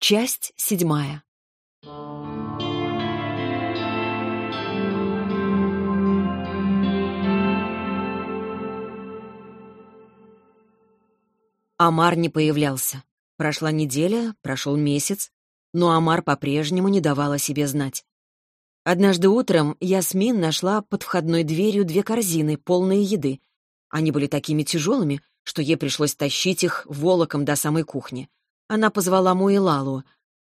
Часть седьмая. Амар не появлялся. Прошла неделя, прошел месяц, но Амар по-прежнему не давал о себе знать. Однажды утром Ясмин нашла под входной дверью две корзины, полные еды. Они были такими тяжелыми, что ей пришлось тащить их волоком до самой кухни. Она позвала Муилалу.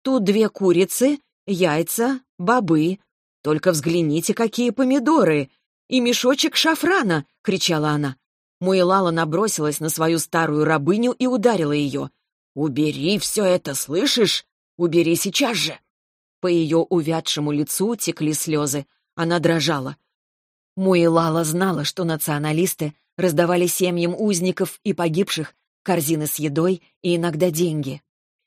«Тут две курицы, яйца, бобы. Только взгляните, какие помидоры! И мешочек шафрана!» — кричала она. Муилала набросилась на свою старую рабыню и ударила ее. «Убери все это, слышишь? Убери сейчас же!» По ее увядшему лицу текли слезы. Она дрожала. Муилала знала, что националисты раздавали семьям узников и погибших корзины с едой и иногда деньги.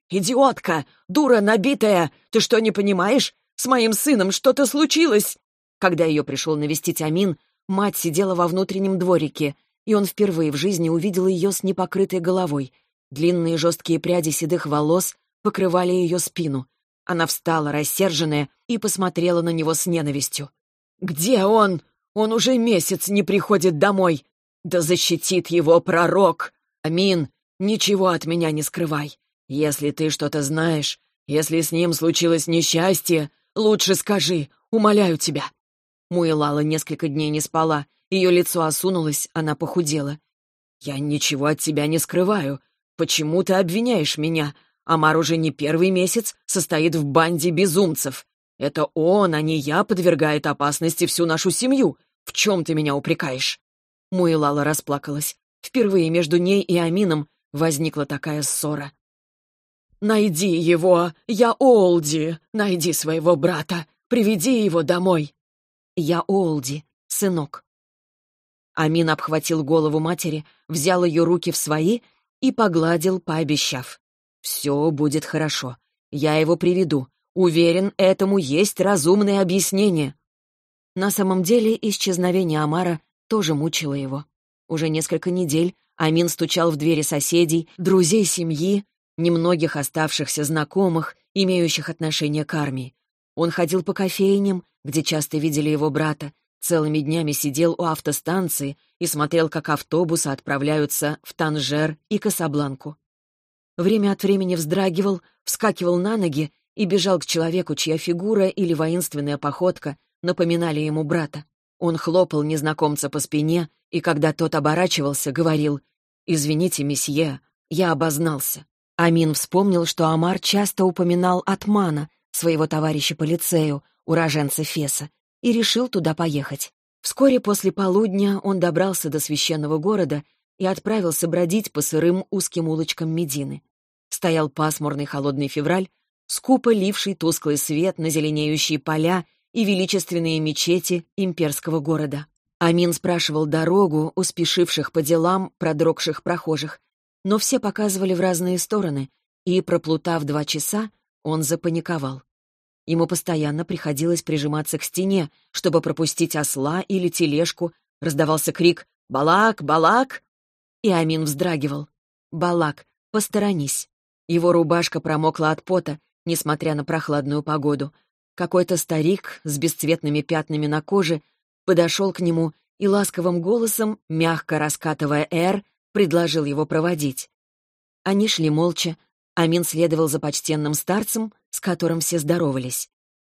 «Идиотка! Дура набитая! Ты что, не понимаешь? С моим сыном что-то случилось!» Когда ее пришел навестить Амин, мать сидела во внутреннем дворике, и он впервые в жизни увидел ее с непокрытой головой. Длинные жесткие пряди седых волос покрывали ее спину. Она встала, рассерженная, и посмотрела на него с ненавистью. «Где он? Он уже месяц не приходит домой. Да защитит его пророк! Амин, ничего от меня не скрывай. Если ты что-то знаешь, если с ним случилось несчастье, лучше скажи, умоляю тебя». Муэлала несколько дней не спала, ее лицо осунулось, она похудела. «Я ничего от тебя не скрываю. Почему ты обвиняешь меня? Амар уже не первый месяц состоит в банде безумцев. Это он, а не я, подвергает опасности всю нашу семью. В чем ты меня упрекаешь?» Муэлала расплакалась. Впервые между ней и Амином возникла такая ссора. «Найди его! Я Олди! Найди своего брата! Приведи его домой!» «Я Олди, сынок». Амин обхватил голову матери, взял ее руки в свои и погладил, пообещав. «Все будет хорошо. Я его приведу. Уверен, этому есть разумное объяснение». На самом деле исчезновение Амара тоже мучило его. Уже несколько недель Амин стучал в двери соседей, друзей семьи, немногих оставшихся знакомых, имеющих отношение к армии. Он ходил по кофейням, где часто видели его брата, целыми днями сидел у автостанции и смотрел, как автобусы отправляются в Танжер и Касабланку. Время от времени вздрагивал, вскакивал на ноги и бежал к человеку, чья фигура или воинственная походка напоминали ему брата. Он хлопал незнакомца по спине, и когда тот оборачивался, говорил «Извините, месье, я обознался». Амин вспомнил, что Амар часто упоминал Атмана, своего товарища по лицею, уроженца Феса, и решил туда поехать. Вскоре после полудня он добрался до священного города и отправился бродить по сырым узким улочкам Медины. Стоял пасмурный холодный февраль, скупо ливший тусклый свет на зеленеющие поля и величественные мечети имперского города. Амин спрашивал дорогу у спешивших по делам продрогших прохожих, но все показывали в разные стороны, и, проплутав два часа, он запаниковал. Ему постоянно приходилось прижиматься к стене, чтобы пропустить осла или тележку. Раздавался крик «Балак! Балак!» И Амин вздрагивал. «Балак, посторонись!» Его рубашка промокла от пота, несмотря на прохладную погоду. Какой-то старик с бесцветными пятнами на коже подошел к нему и ласковым голосом, мягко раскатывая «Р», предложил его проводить. Они шли молча. Амин следовал за почтенным старцем, с которым все здоровались.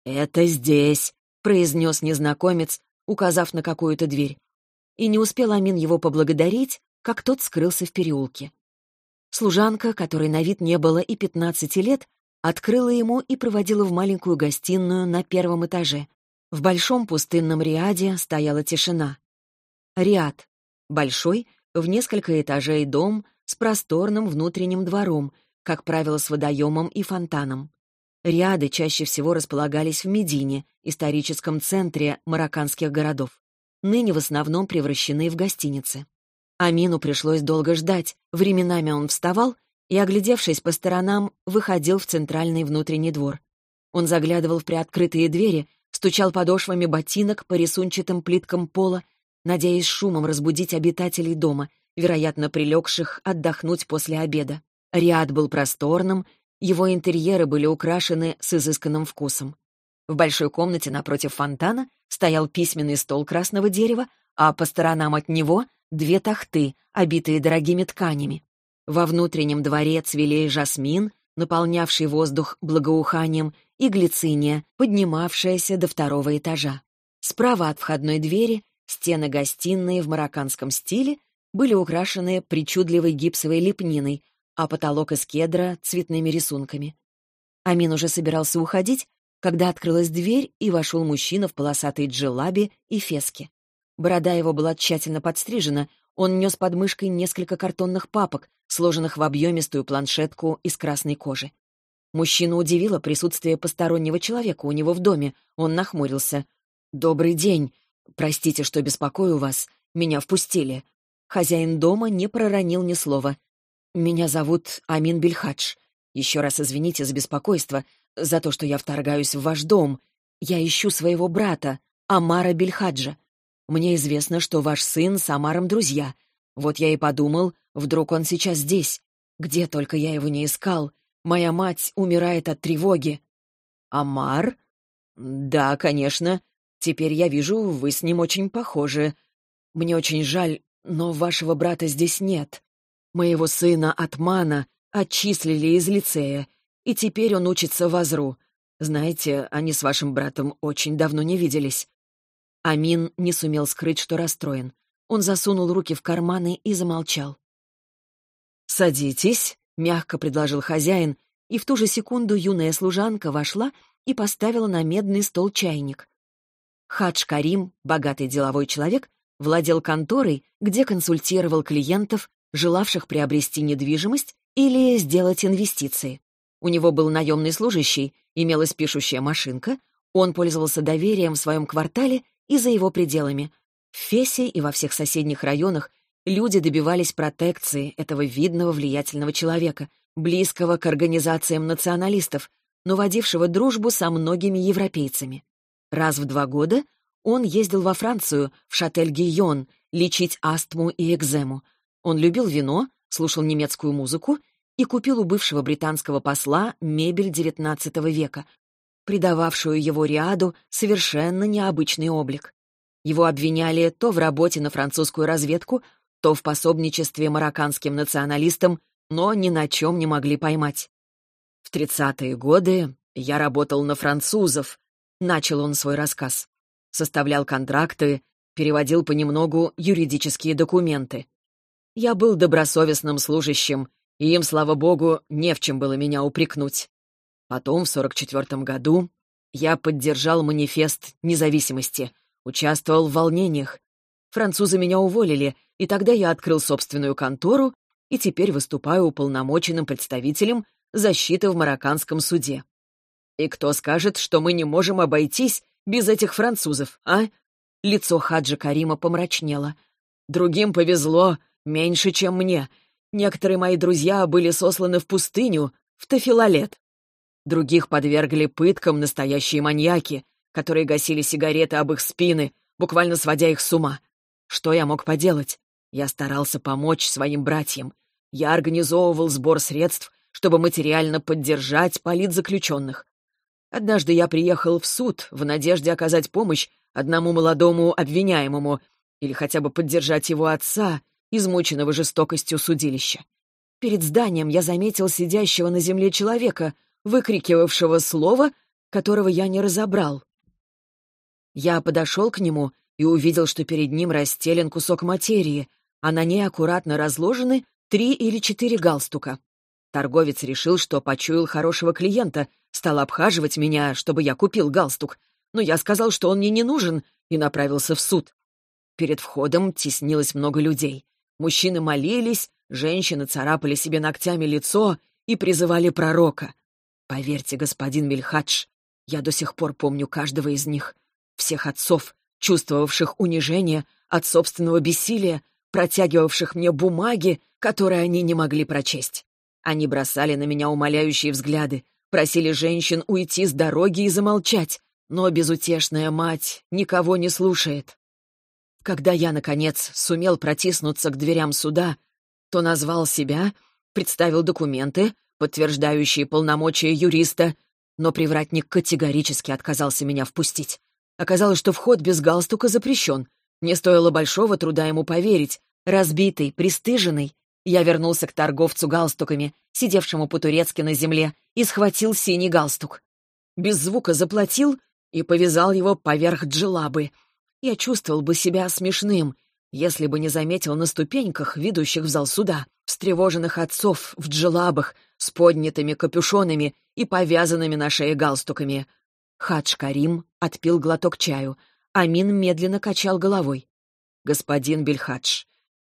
«Это здесь», — произнес незнакомец, указав на какую-то дверь. И не успел Амин его поблагодарить, как тот скрылся в переулке. Служанка, которой на вид не было и пятнадцати лет, открыла ему и проводила в маленькую гостиную на первом этаже. В большом пустынном Риаде стояла тишина. Риад — большой, в несколько этажей дом с просторным внутренним двором, как правило, с водоемом и фонтаном. Ряды чаще всего располагались в Медине, историческом центре марокканских городов. Ныне в основном превращены в гостиницы. Амину пришлось долго ждать, временами он вставал и, оглядевшись по сторонам, выходил в центральный внутренний двор. Он заглядывал в приоткрытые двери, стучал подошвами ботинок по рисунчатым плиткам пола надеясь шумом разбудить обитателей дома, вероятно, прилегших отдохнуть после обеда. Риад был просторным, Его интерьеры были украшены с изысканным вкусом. В большой комнате напротив фонтана стоял письменный стол красного дерева, а по сторонам от него — две тахты, обитые дорогими тканями. Во внутреннем дворе цвели жасмин, наполнявший воздух благоуханием, и глициния, поднимавшаяся до второго этажа. Справа от входной двери стены гостиной в марокканском стиле были украшены причудливой гипсовой лепниной, а потолок из кедра — цветными рисунками. Амин уже собирался уходить, когда открылась дверь, и вошел мужчина в полосатой джелабе и феске. Борода его была тщательно подстрижена, он нес под мышкой несколько картонных папок, сложенных в объемистую планшетку из красной кожи. Мужчину удивило присутствие постороннего человека у него в доме. Он нахмурился. «Добрый день. Простите, что беспокою вас. Меня впустили». Хозяин дома не проронил ни слова. «Меня зовут Амин Бельхадж. Еще раз извините за беспокойство, за то, что я вторгаюсь в ваш дом. Я ищу своего брата, Амара Бельхаджа. Мне известно, что ваш сын с Амаром друзья. Вот я и подумал, вдруг он сейчас здесь. Где только я его не искал. Моя мать умирает от тревоги». «Амар?» «Да, конечно. Теперь я вижу, вы с ним очень похожи. Мне очень жаль, но вашего брата здесь нет. Моего сына Атмана отчислили из лицея, и теперь он учится в Азру. Знаете, они с вашим братом очень давно не виделись. Амин не сумел скрыть, что расстроен. Он засунул руки в карманы и замолчал. «Садитесь», — мягко предложил хозяин, и в ту же секунду юная служанка вошла и поставила на медный стол чайник. Хадж Карим, богатый деловой человек, владел конторой, где консультировал клиентов, желавших приобрести недвижимость или сделать инвестиции. У него был наемный служащий, имелась пишущая машинка, он пользовался доверием в своем квартале и за его пределами. В Фесе и во всех соседних районах люди добивались протекции этого видного влиятельного человека, близкого к организациям националистов, но водившего дружбу со многими европейцами. Раз в два года он ездил во Францию, в Шатель-Гийон, лечить астму и экзему. Он любил вино, слушал немецкую музыку и купил у бывшего британского посла мебель XIX века, придававшую его Риаду совершенно необычный облик. Его обвиняли то в работе на французскую разведку, то в пособничестве марокканским националистам, но ни на чем не могли поймать. В тридцатые годы я работал на французов, начал он свой рассказ. Составлял контракты, переводил понемногу юридические документы. Я был добросовестным служащим, и им, слава богу, не в чем было меня упрекнуть. Потом, в 44 году, я поддержал манифест независимости, участвовал в волнениях. Французы меня уволили, и тогда я открыл собственную контору и теперь выступаю уполномоченным представителем защиты в марокканском суде. И кто скажет, что мы не можем обойтись без этих французов, а? Лицо Хаджа Карима помрачнело. Другим повезло, меньше, чем мне. Некоторые мои друзья были сосланы в пустыню, в Тафилолет. Других подвергли пыткам настоящие маньяки, которые гасили сигареты об их спины, буквально сводя их с ума. Что я мог поделать? Я старался помочь своим братьям. Я организовывал сбор средств, чтобы материально поддержать политзаключенных. Однажды я приехал в суд в надежде оказать помощь одному молодому обвиняемому или хотя бы поддержать его отца, измученного жестокостью судилища. Перед зданием я заметил сидящего на земле человека, выкрикивавшего слово, которого я не разобрал. Я подошел к нему и увидел, что перед ним расстелен кусок материи, а на ней аккуратно разложены три или четыре галстука. Торговец решил, что почуял хорошего клиента, стал обхаживать меня, чтобы я купил галстук, но я сказал, что он мне не нужен, и направился в суд. Перед входом теснилось много людей. Мужчины молились, женщины царапали себе ногтями лицо и призывали пророка. Поверьте, господин Мельхадж, я до сих пор помню каждого из них. Всех отцов, чувствовавших унижение от собственного бессилия, протягивавших мне бумаги, которые они не могли прочесть. Они бросали на меня умоляющие взгляды, просили женщин уйти с дороги и замолчать, но безутешная мать никого не слушает. Когда я, наконец, сумел протиснуться к дверям суда, то назвал себя, представил документы, подтверждающие полномочия юриста, но привратник категорически отказался меня впустить. Оказалось, что вход без галстука запрещен. Мне стоило большого труда ему поверить. Разбитый, пристыженный, я вернулся к торговцу галстуками, сидевшему по-турецки на земле, и схватил синий галстук. Без звука заплатил и повязал его поверх джелабы. Я чувствовал бы себя смешным, если бы не заметил на ступеньках, ведущих в зал суда, встревоженных отцов в джелабах с поднятыми капюшонами и повязанными на шее галстуками. Хадж Карим отпил глоток чаю. Амин медленно качал головой. «Господин Бельхадж,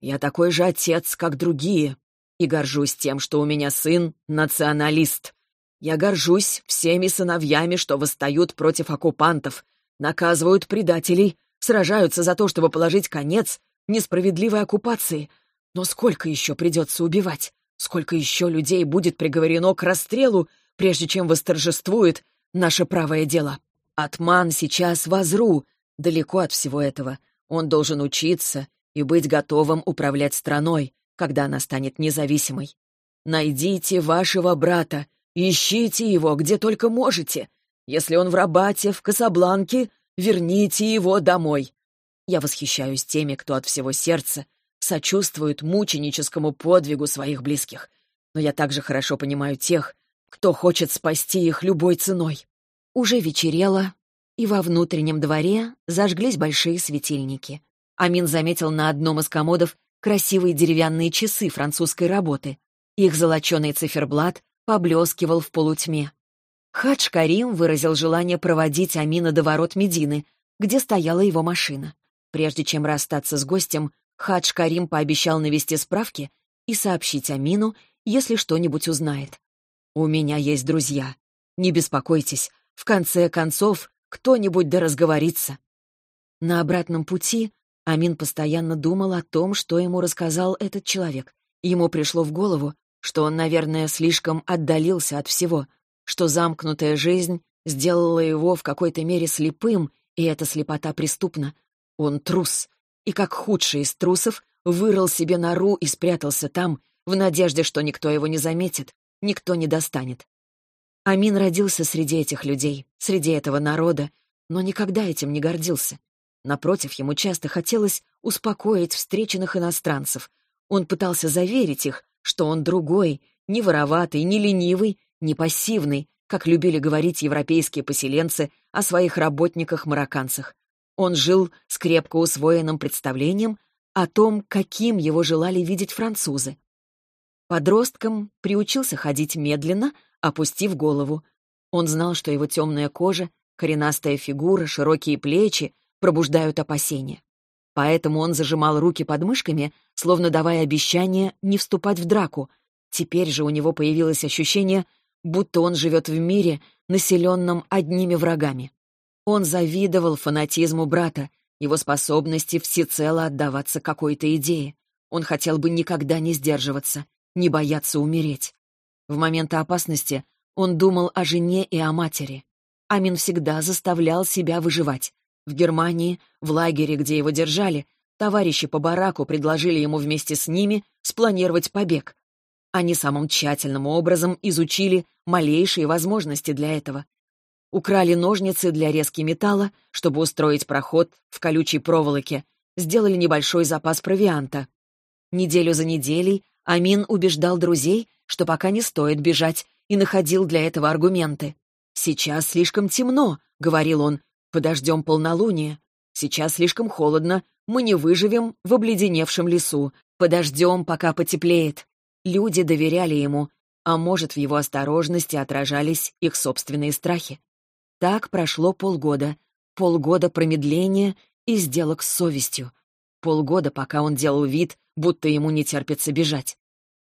я такой же отец, как другие, и горжусь тем, что у меня сын — националист. Я горжусь всеми сыновьями, что восстают против оккупантов, наказывают предателей, сражаются за то, чтобы положить конец несправедливой оккупации. Но сколько еще придется убивать? Сколько еще людей будет приговорено к расстрелу, прежде чем восторжествует наше правое дело? Атман сейчас в Азру, далеко от всего этого. Он должен учиться и быть готовым управлять страной, когда она станет независимой. Найдите вашего брата, ищите его где только можете. Если он в Рабате, в Касабланке, верните его домой. Я восхищаюсь теми, кто от всего сердца сочувствует мученическому подвигу своих близких. Но я также хорошо понимаю тех, кто хочет спасти их любой ценой. Уже вечерело, и во внутреннем дворе зажглись большие светильники. Амин заметил на одном из комодов красивые деревянные часы французской работы. Их золоченый циферблат поблескивал в полутьме. Хадж Карим выразил желание проводить Амина до ворот Медины, где стояла его машина. Прежде чем расстаться с гостем, Хадж Карим пообещал навести справки и сообщить Амину, если что-нибудь узнает. «У меня есть друзья. Не беспокойтесь, в конце концов кто-нибудь да разговорится». На обратном пути Амин постоянно думал о том, что ему рассказал этот человек. Ему пришло в голову, что он, наверное, слишком отдалился от всего, что замкнутая жизнь сделала его в какой-то мере слепым, и эта слепота преступна, он трус, и как худший из трусов вырыл себе нору и спрятался там, в надежде, что никто его не заметит, никто не достанет. Амин родился среди этих людей, среди этого народа, но никогда этим не гордился. Напротив, ему часто хотелось успокоить встреченных иностранцев. Он пытался заверить их, что он другой, не вороватый, не ленивый, не пассивный, как любили говорить европейские поселенцы о своих работниках-марокканцах. Он жил с крепко усвоенным представлением о том, каким его желали видеть французы. Подростком приучился ходить медленно, опустив голову. Он знал, что его темная кожа, коренастая фигура, широкие плечи пробуждают опасения. Поэтому он зажимал руки под мышками, словно давая обещание не вступать в драку. Теперь же у него появилось ощущение, будто он живет в мире, населенном одними врагами. Он завидовал фанатизму брата, его способности всецело отдаваться какой-то идее. Он хотел бы никогда не сдерживаться, не бояться умереть. В моменты опасности он думал о жене и о матери. Амин всегда заставлял себя выживать. В Германии, в лагере, где его держали, товарищи по бараку предложили ему вместе с ними спланировать побег. Они самым тщательным образом изучили малейшие возможности для этого украли ножницы для резки металла, чтобы устроить проход в колючей проволоке, сделали небольшой запас провианта. Неделю за неделей Амин убеждал друзей, что пока не стоит бежать, и находил для этого аргументы. «Сейчас слишком темно», — говорил он, — «подождем полнолуния. Сейчас слишком холодно, мы не выживем в обледеневшем лесу. Подождем, пока потеплеет». Люди доверяли ему, а может, в его осторожности отражались их собственные страхи. Так прошло полгода. Полгода промедления и сделок с совестью. Полгода, пока он делал вид, будто ему не терпится бежать.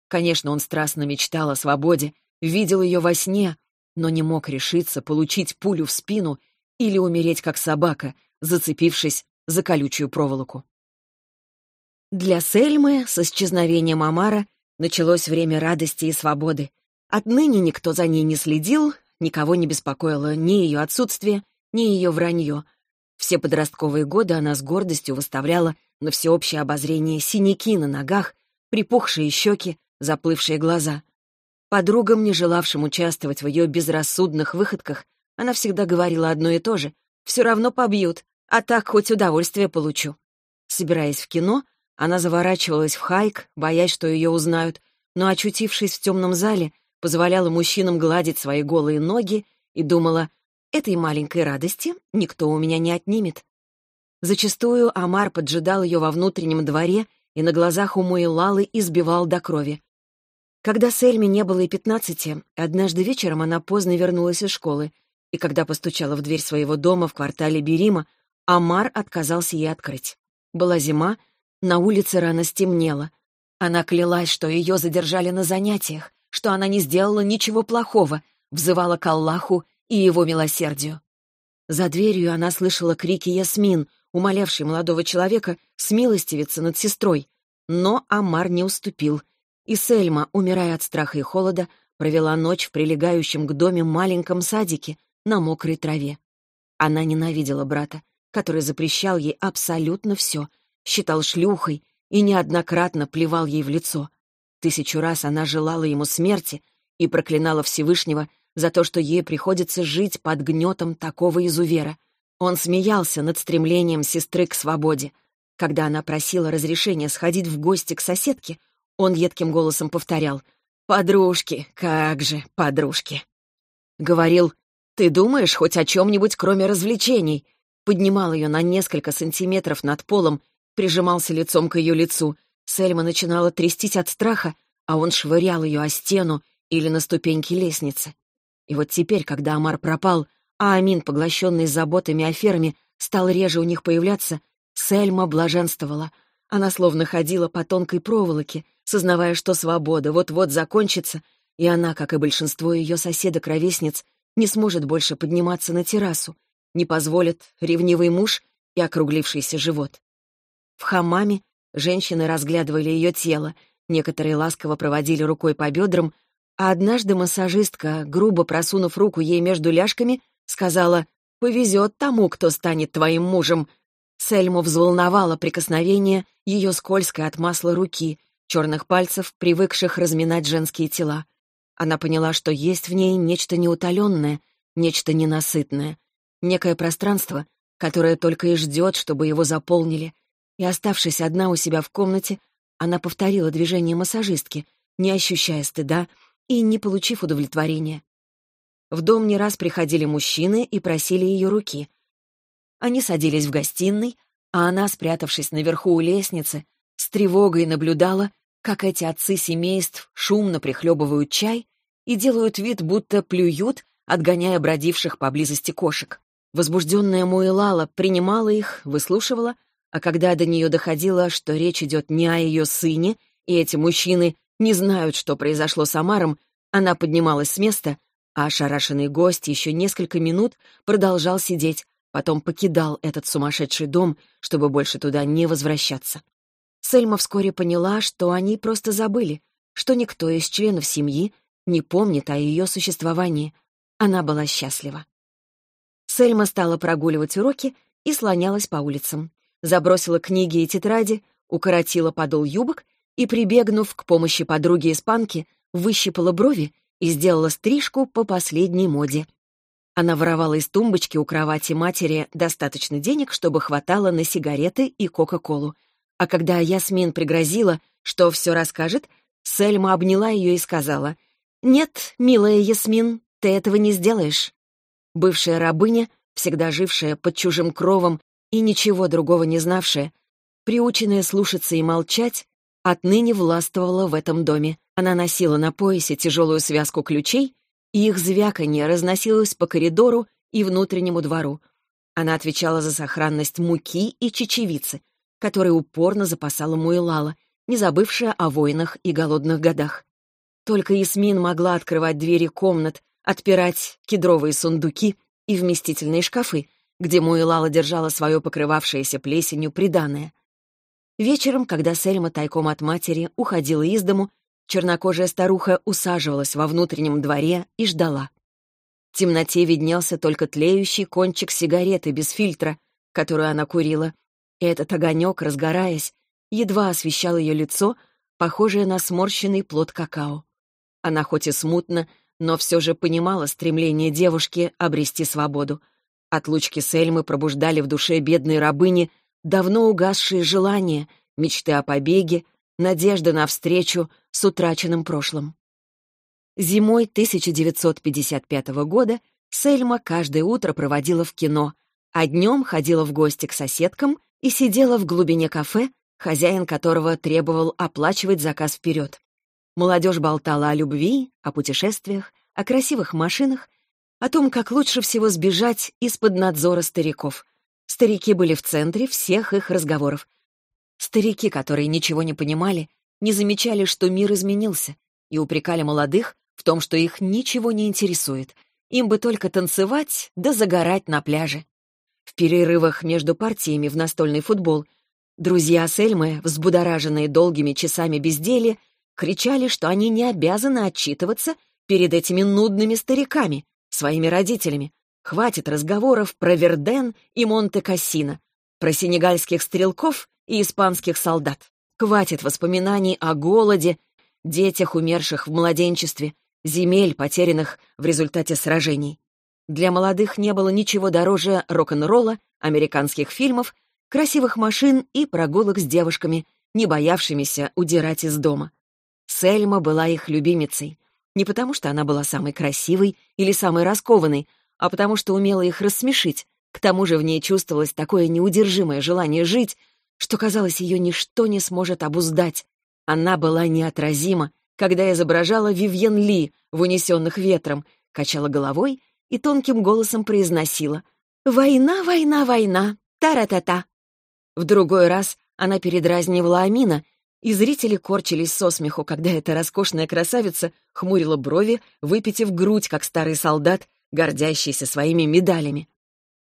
Конечно, он страстно мечтал о свободе, видел ее во сне, но не мог решиться получить пулю в спину или умереть как собака, зацепившись за колючую проволоку. Для Сельмы с исчезновением Амара началось время радости и свободы. Отныне никто за ней не следил, Никого не беспокоило ни ее отсутствие, ни ее вранье. Все подростковые годы она с гордостью выставляла на всеобщее обозрение синяки на ногах, припухшие щеки, заплывшие глаза. Подругам, не желавшим участвовать в ее безрассудных выходках, она всегда говорила одно и то же. «Все равно побьют, а так хоть удовольствие получу». Собираясь в кино, она заворачивалась в хайк, боясь, что ее узнают, но, очутившись в темном зале, позволяла мужчинам гладить свои голые ноги и думала, «Этой маленькой радости никто у меня не отнимет». Зачастую Амар поджидал ее во внутреннем дворе и на глазах у Муэллалы избивал до крови. Когда Сельме не было и пятнадцати, однажды вечером она поздно вернулась из школы, и когда постучала в дверь своего дома в квартале Берима, Амар отказался ей открыть. Была зима, на улице рано стемнело. Она клялась, что ее задержали на занятиях, что она не сделала ничего плохого, взывала к Аллаху и его милосердию. За дверью она слышала крики Ясмин, умолявшей молодого человека смилостивиться над сестрой. Но Амар не уступил, и Сельма, умирая от страха и холода, провела ночь в прилегающем к доме маленьком садике на мокрой траве. Она ненавидела брата, который запрещал ей абсолютно все, считал шлюхой и неоднократно плевал ей в лицо. Тысячу раз она желала ему смерти и проклинала Всевышнего за то, что ей приходится жить под гнетом такого изувера. Он смеялся над стремлением сестры к свободе. Когда она просила разрешения сходить в гости к соседке, он едким голосом повторял «Подружки, как же, подружки!» Говорил «Ты думаешь хоть о чем-нибудь, кроме развлечений?» Поднимал ее на несколько сантиметров над полом, прижимался лицом к ее лицу. Сельма начинала трястись от страха, а он швырял ее о стену или на ступеньки лестницы. И вот теперь, когда Амар пропал, а Амин, поглощенный заботами о ферме, стал реже у них появляться, Сельма блаженствовала. Она словно ходила по тонкой проволоке, сознавая, что свобода вот-вот закончится, и она, как и большинство ее соседок-ровесниц, не сможет больше подниматься на террасу, не позволит ревнивый муж и округлившийся живот. В хамаме женщины разглядывали ее тело, некоторые ласково проводили рукой по бедрам, а однажды массажистка, грубо просунув руку ей между ляжками, сказала «Повезет тому, кто станет твоим мужем». Сельму взволновало прикосновение ее скользкой от масла руки, черных пальцев, привыкших разминать женские тела. Она поняла, что есть в ней нечто неутоленное, нечто ненасытное, некое пространство, которое только и ждет, чтобы его заполнили. И, оставшись одна у себя в комнате, она повторила движение массажистки, не ощущая стыда и не получив удовлетворения. В дом не раз приходили мужчины и просили ее руки. Они садились в гостиной, а она, спрятавшись наверху у лестницы, с тревогой наблюдала, как эти отцы семейств шумно прихлебывают чай и делают вид, будто плюют, отгоняя бродивших поблизости кошек. Возбужденная Муэлала принимала их, выслушивала, а когда до нее доходило, что речь идет не о ее сыне, и эти мужчины не знают, что произошло с Амаром, она поднималась с места, а ошарашенный гость еще несколько минут продолжал сидеть, потом покидал этот сумасшедший дом, чтобы больше туда не возвращаться. Сельма вскоре поняла, что они просто забыли, что никто из членов семьи не помнит о ее существовании. Она была счастлива. Сельма стала прогуливать уроки и слонялась по улицам. Забросила книги и тетради, укоротила подол юбок и, прибегнув к помощи подруги-испанки, выщипала брови и сделала стрижку по последней моде. Она воровала из тумбочки у кровати матери достаточно денег, чтобы хватало на сигареты и Кока-Колу — а когда Ясмин пригрозила, что все расскажет, Сельма обняла ее и сказала, «Нет, милая Ясмин, ты этого не сделаешь». Бывшая рабыня, всегда жившая под чужим кровом и ничего другого не знавшая, приученная слушаться и молчать, отныне властвовала в этом доме. Она носила на поясе тяжелую связку ключей, и их звяканье разносилось по коридору и внутреннему двору. Она отвечала за сохранность муки и чечевицы, который упорно запасала Муэлала, не забывшая о войнах и голодных годах. Только Ясмин могла открывать двери комнат, отпирать кедровые сундуки и вместительные шкафы, где Муэлала держала свое покрывавшееся плесенью приданое. Вечером, когда Сельма тайком от матери уходила из дому, чернокожая старуха усаживалась во внутреннем дворе и ждала. В темноте виднелся только тлеющий кончик сигареты без фильтра, которую она курила, и этот огонек, разгораясь, едва освещал ее лицо, похожее на сморщенный плод какао. Она хоть и смутно, но все же понимала стремление девушки обрести свободу. Отлучки Сельмы пробуждали в душе бедной рабыни давно угасшие желания, мечты о побеге, надежды на встречу с утраченным прошлым. Зимой 1955 года Сельма каждое утро проводила в кино, а днем ходила в гости к соседкам и сидела в глубине кафе, хозяин которого требовал оплачивать заказ вперед. Молодежь болтала о любви, о путешествиях, о красивых машинах, о том, как лучше всего сбежать из-под надзора стариков. Старики были в центре всех их разговоров. Старики, которые ничего не понимали, не замечали, что мир изменился, и упрекали молодых в том, что их ничего не интересует. Им бы только танцевать да загорать на пляже. В перерывах между партиями в настольный футбол друзья Сельмы, взбудораженные долгими часами безделья, кричали, что они не обязаны отчитываться перед этими нудными стариками, своими родителями. Хватит разговоров про Верден и Монте-Кассино, про сенегальских стрелков и испанских солдат. Хватит воспоминаний о голоде, детях, умерших в младенчестве, земель, потерянных в результате сражений. Для молодых не было ничего дороже рок-н-ролла, американских фильмов, красивых машин и прогулок с девушками, не боявшимися удирать из дома. Сельма была их любимицей. Не потому, что она была самой красивой или самой раскованной, а потому, что умела их рассмешить. К тому же в ней чувствовалось такое неудержимое желание жить, что, казалось, ее ничто не сможет обуздать. Она была неотразима, когда изображала Вивьен Ли в «Унесенных ветром», качала головой и тонким голосом произносила «Война, война, война, та-ра-та-та». В другой раз она передразнивала Амина и зрители корчились со смеху, когда эта роскошная красавица хмурила брови, выпитив грудь, как старый солдат, гордящийся своими медалями.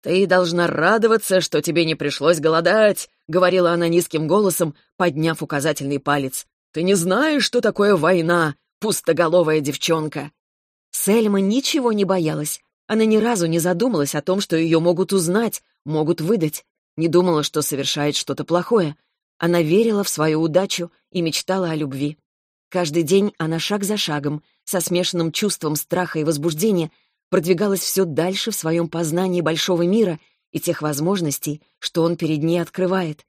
«Ты должна радоваться, что тебе не пришлось голодать», — говорила она низким голосом, подняв указательный палец. «Ты не знаешь, что такое война, пустоголовая девчонка». Сельма ничего не боялась. Она ни разу не задумалась о том, что ее могут узнать, могут выдать. Не думала, что совершает что-то плохое. Она верила в свою удачу и мечтала о любви. Каждый день она шаг за шагом, со смешанным чувством страха и возбуждения, продвигалась все дальше в своем познании большого мира и тех возможностей, что он перед ней открывает.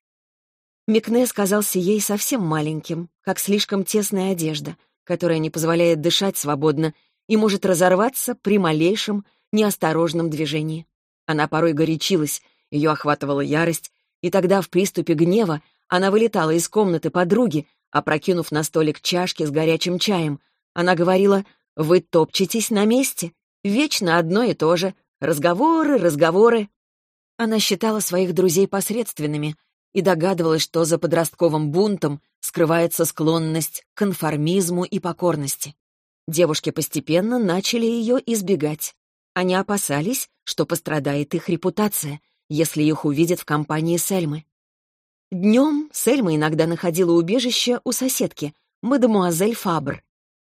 Микне казался ей совсем маленьким, как слишком тесная одежда, которая не позволяет дышать свободно и может разорваться при малейшем неосторожном движении. Она порой горячилась, ее охватывала ярость, и тогда в приступе гнева она вылетала из комнаты подруги, опрокинув на столик чашки с горячим чаем. Она говорила, «Вы топчетесь на месте. Вечно одно и то же. Разговоры, разговоры». Она считала своих друзей посредственными и догадывалась, что за подростковым бунтом скрывается склонность к конформизму и покорности. Девушки постепенно начали ее избегать. Они опасались, что пострадает их репутация, если их увидят в компании Сельмы. Днем Сельма иногда находила убежище у соседки, мадемуазель Фабр.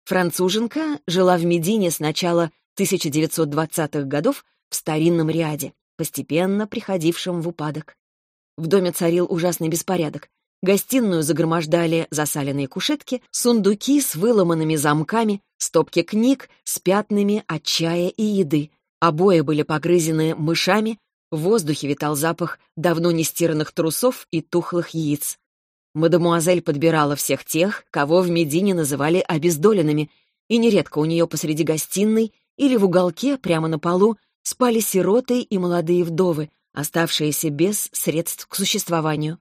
Француженка жила в Медине с начала 1920-х годов в старинном ряде, постепенно приходившем в упадок. В доме царил ужасный беспорядок. Гостиную загромождали засаленные кушетки, сундуки с выломанными замками, стопки книг с пятнами от чая и еды. Обои были погрызены мышами, в воздухе витал запах давно нестиранных трусов и тухлых яиц. Мадемуазель подбирала всех тех, кого в Медине называли обездоленными, и нередко у нее посреди гостиной или в уголке, прямо на полу, спали сироты и молодые вдовы, оставшиеся без средств к существованию.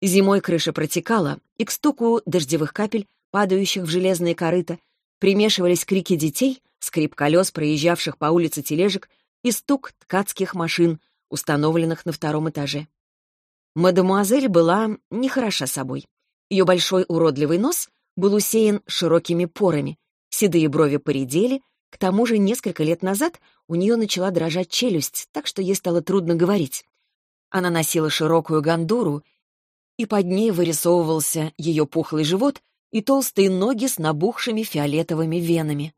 Зимой крыша протекала, и к стуку дождевых капель, падающих в железные корыта, примешивались крики детей, скрип колес, проезжавших по улице тележек, и стук ткацких машин, установленных на втором этаже. Мадемуазель была нехороша собой. Ее большой уродливый нос был усеян широкими порами, седые брови поредели, к тому же несколько лет назад у нее начала дрожать челюсть, так что ей стало трудно говорить. Она носила широкую гандуру, и под ней вырисовывался ее пухлый живот и толстые ноги с набухшими фиолетовыми венами.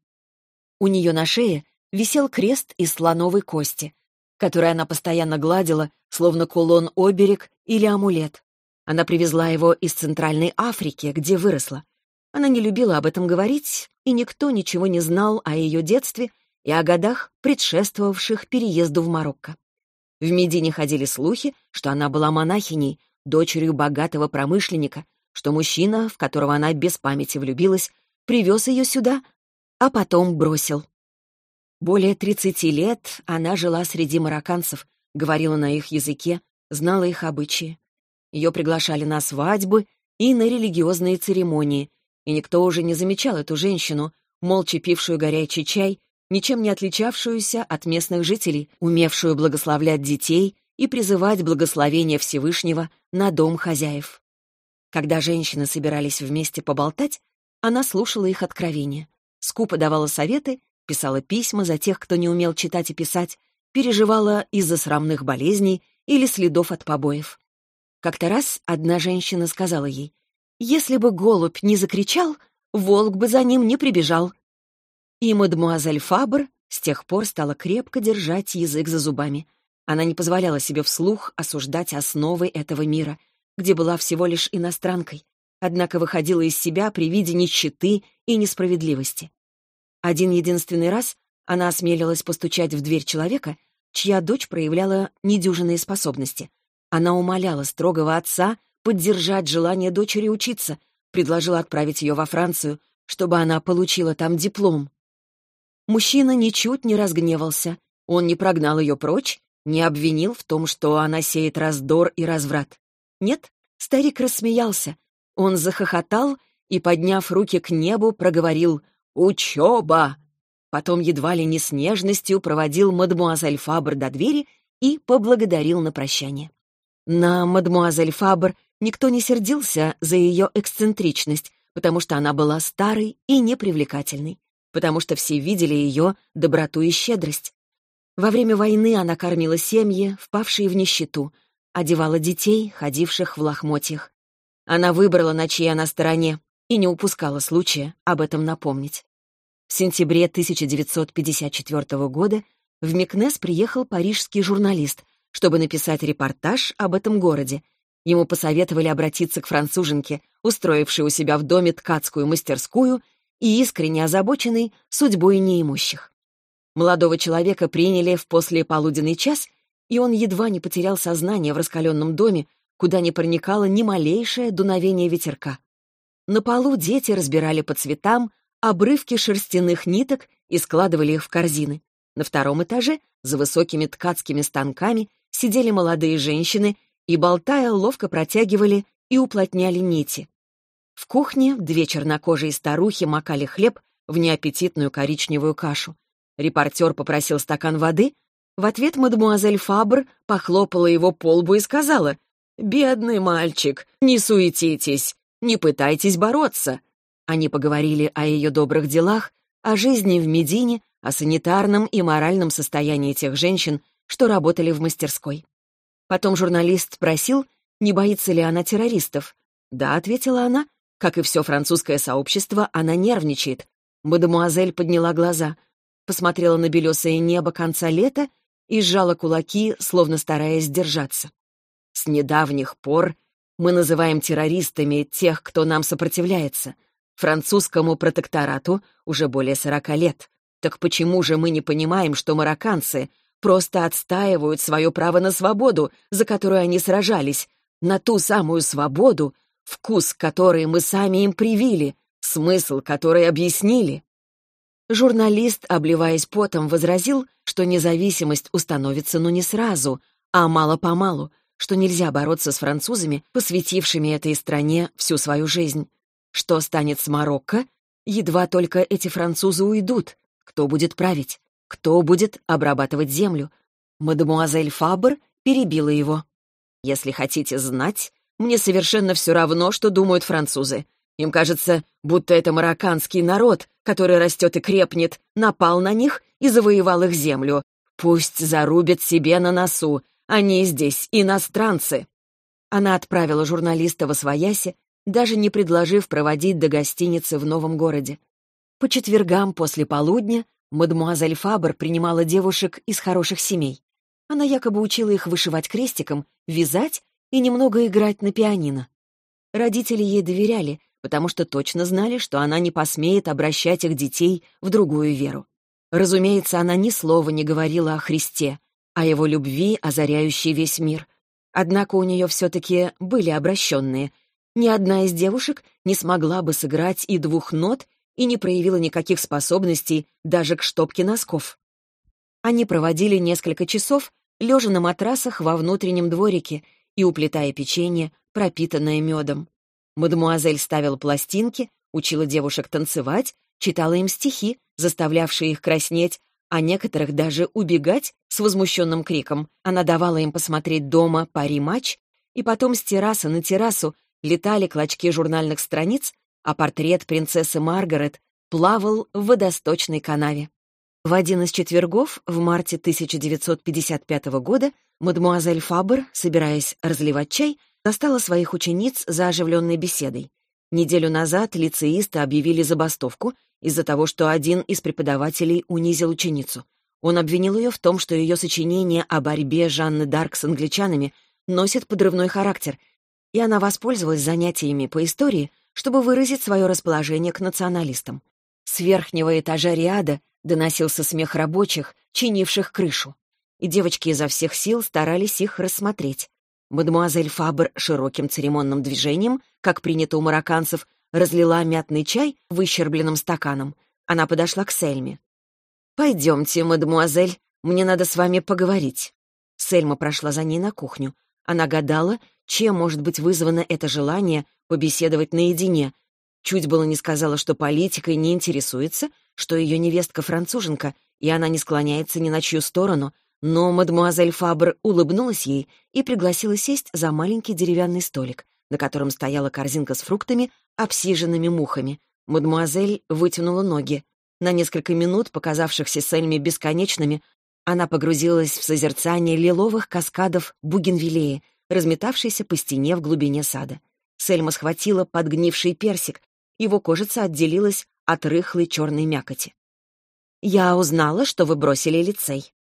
У нее на шее висел крест из слоновой кости, который она постоянно гладила, словно кулон-оберег или амулет. Она привезла его из Центральной Африки, где выросла. Она не любила об этом говорить, и никто ничего не знал о ее детстве и о годах, предшествовавших переезду в Марокко. В Медине ходили слухи, что она была монахиней, дочерью богатого промышленника, что мужчина, в которого она без памяти влюбилась, привез ее сюда, а потом бросил. Более 30 лет она жила среди марокканцев, говорила на их языке, знала их обычаи. Ее приглашали на свадьбы и на религиозные церемонии, и никто уже не замечал эту женщину, молча пившую горячий чай, ничем не отличавшуюся от местных жителей, умевшую благословлять детей и призывать благословение Всевышнего на дом хозяев. Когда женщины собирались вместе поболтать, она слушала их откровения, скупо давала советы, писала письма за тех, кто не умел читать и писать, переживала из-за срамных болезней или следов от побоев. Как-то раз одна женщина сказала ей, «Если бы голубь не закричал, волк бы за ним не прибежал». И мадемуазель Фабр с тех пор стала крепко держать язык за зубами. Она не позволяла себе вслух осуждать основы этого мира, где была всего лишь иностранкой, однако выходила из себя при виде нищеты и несправедливости. Один единственный раз она осмелилась постучать в дверь человека, чья дочь проявляла недюжинные способности. Она умоляла строгого отца поддержать желание дочери учиться, предложила отправить ее во Францию, чтобы она получила там диплом. Мужчина ничуть не разгневался, он не прогнал ее прочь, не обвинил в том, что она сеет раздор и разврат. Нет, старик рассмеялся. Он захохотал и, подняв руки к небу, проговорил «Учеба!». Потом едва ли не с нежностью проводил мадмуазель Фабр до двери и поблагодарил на прощание. На мадмуазель Фабр никто не сердился за ее эксцентричность, потому что она была старой и непривлекательной, потому что все видели ее доброту и щедрость. Во время войны она кормила семьи, впавшие в нищету, одевала детей, ходивших в лохмотьях. Она выбрала, на чьей она стороне, и не упускала случая об этом напомнить. В сентябре 1954 года в Микнес приехал парижский журналист, чтобы написать репортаж об этом городе. Ему посоветовали обратиться к француженке, устроившей у себя в доме ткацкую мастерскую и искренне озабоченной судьбой неимущих. Молодого человека приняли в послеполуденный час, и он едва не потерял сознание в раскаленном доме, куда не проникало ни малейшее дуновение ветерка. На полу дети разбирали по цветам обрывки шерстяных ниток и складывали их в корзины. На втором этаже, за высокими ткацкими станками, сидели молодые женщины и, болтая, ловко протягивали и уплотняли нити. В кухне две чернокожие старухи макали хлеб в неаппетитную коричневую кашу. Репортер попросил стакан воды. В ответ мадемуазель Фабр похлопала его по лбу и сказала, «Бедный мальчик, не суетитесь, не пытайтесь бороться». Они поговорили о ее добрых делах, о жизни в Медине, о санитарном и моральном состоянии тех женщин, что работали в мастерской. Потом журналист спросил, не боится ли она террористов. «Да», — ответила она, — «как и все французское сообщество, она нервничает». Мадемуазель подняла глаза, посмотрела на белесое небо конца лета и сжала кулаки, словно стараясь сдержаться. «С недавних пор мы называем террористами тех, кто нам сопротивляется. Французскому протекторату уже более сорока лет. Так почему же мы не понимаем, что марокканцы просто отстаивают свое право на свободу, за которую они сражались, на ту самую свободу, вкус который мы сами им привили, смысл который объяснили? Журналист, обливаясь потом, возразил, что независимость установится ну не сразу, а мало-помалу, что нельзя бороться с французами, посвятившими этой стране всю свою жизнь. Что станет с Марокко? Едва только эти французы уйдут. Кто будет править? Кто будет обрабатывать землю? Мадемуазель Фабр перебила его. «Если хотите знать, мне совершенно все равно, что думают французы. Им кажется, будто это марокканский народ, который растет и крепнет, напал на них и завоевал их землю. Пусть зарубят себе на носу, они здесь иностранцы». Она отправила журналиста в Освояси, даже не предложив проводить до гостиницы в новом городе. По четвергам после полудня мадемуазель Фабр принимала девушек из хороших семей. Она якобы учила их вышивать крестиком, вязать и немного играть на пианино. Родители ей доверяли, потому что точно знали, что она не посмеет обращать их детей в другую веру. Разумеется, она ни слова не говорила о Христе, о его любви, озаряющей весь мир. Однако у нее все-таки были обращенные. Ни одна из девушек не смогла бы сыграть и двух нот и не проявила никаких способностей даже к штопке носков. Они проводили несколько часов, лежа на матрасах во внутреннем дворике и уплетая печенье, пропитанное медом. Мадемуазель ставила пластинки, учила девушек танцевать, читала им стихи, заставлявшие их краснеть, а некоторых даже убегать с возмущенным криком. Она давала им посмотреть дома пари-матч, и потом с террасы на террасу летали клочки журнальных страниц, а портрет принцессы Маргарет плавал в водосточной канаве. В один из четвергов в марте 1955 года мадемуазель Фабер, собираясь разливать чай, достала своих учениц за оживленной беседой. Неделю назад лицеисты объявили забастовку из-за того, что один из преподавателей унизил ученицу. Он обвинил ее в том, что ее сочинение о борьбе Жанны Дарк с англичанами носит подрывной характер, и она воспользовалась занятиями по истории, чтобы выразить свое расположение к националистам. С верхнего этажа Риада Доносился смех рабочих, чинивших крышу. И девочки изо всех сил старались их рассмотреть. Мадемуазель Фабр широким церемонным движением, как принято у марокканцев, разлила мятный чай выщербленным стаканом. Она подошла к Сельме. «Пойдемте, мадемуазель, мне надо с вами поговорить». Сельма прошла за ней на кухню. Она гадала, чем может быть вызвано это желание побеседовать наедине. Чуть было не сказала, что политикой не интересуется, что ее невестка француженка, и она не склоняется ни на чью сторону, но мадемуазель Фабр улыбнулась ей и пригласила сесть за маленький деревянный столик, на котором стояла корзинка с фруктами, обсиженными мухами. Мадемуазель вытянула ноги. На несколько минут, показавшихся Сельме бесконечными, она погрузилась в созерцание лиловых каскадов бугенвиллеи, разметавшейся по стене в глубине сада. Сельма схватила подгнивший персик, его кожица отделилась от рыхлой черной мякоти. «Я узнала, что вы бросили лицей».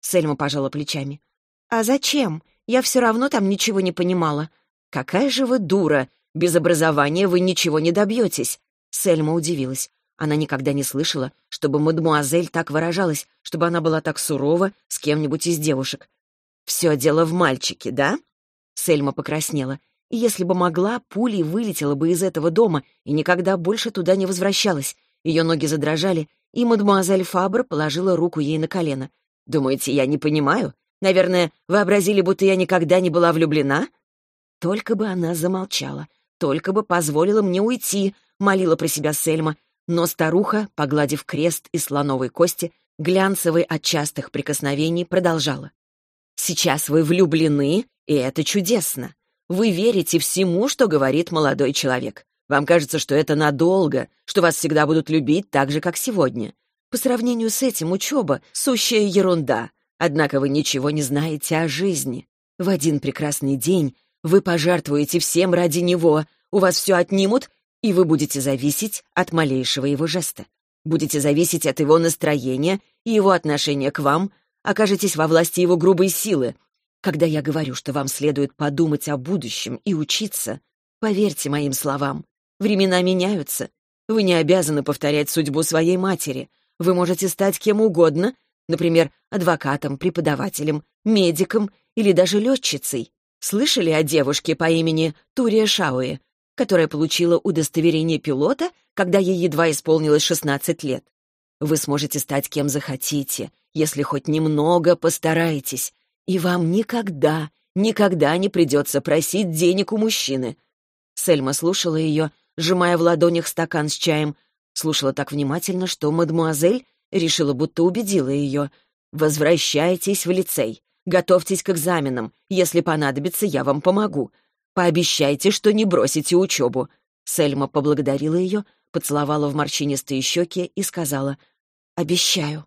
Сельма пожала плечами. «А зачем? Я все равно там ничего не понимала». «Какая же вы дура! Без образования вы ничего не добьетесь!» Сельма удивилась. Она никогда не слышала, чтобы мадмуазель так выражалась, чтобы она была так сурова с кем-нибудь из девушек. «Все дело в мальчике, да?» Сельма покраснела и если бы могла, пулей вылетела бы из этого дома и никогда больше туда не возвращалась. Ее ноги задрожали, и мадемуазель Фабр положила руку ей на колено. «Думаете, я не понимаю? Наверное, вообразили, будто я никогда не была влюблена?» Только бы она замолчала, только бы позволила мне уйти, молила про себя Сельма, но старуха, погладив крест из слоновой кости, глянцевый от частых прикосновений, продолжала. «Сейчас вы влюблены, и это чудесно. Вы верите всему, что говорит молодой человек. Вам кажется, что это надолго, что вас всегда будут любить так же, как сегодня. По сравнению с этим учеба — сущая ерунда. Однако вы ничего не знаете о жизни. В один прекрасный день вы пожертвуете всем ради него, у вас все отнимут, и вы будете зависеть от малейшего его жеста. Будете зависеть от его настроения и его отношения к вам, окажетесь во власти его грубой силы, когда я говорю, что вам следует подумать о будущем и учиться, поверьте моим словам, времена меняются. Вы не обязаны повторять судьбу своей матери. Вы можете стать кем угодно, например, адвокатом, преподавателем, медиком или даже летчицей. Слышали о девушке по имени Турия Шауэ, которая получила удостоверение пилота, когда ей едва исполнилось 16 лет? Вы сможете стать кем захотите, если хоть немного постараетесь, и вам никогда, никогда не придется просить денег у мужчины. Сельма слушала ее, сжимая в ладонях стакан с чаем, слушала так внимательно, что мадмуазель решила, будто убедила ее. «Возвращайтесь в лицей, готовьтесь к экзаменам, если понадобится, я вам помогу. Пообещайте, что не бросите учебу». Сельма поблагодарила ее, поцеловала в морщинистые щеки и сказала «Обещаю».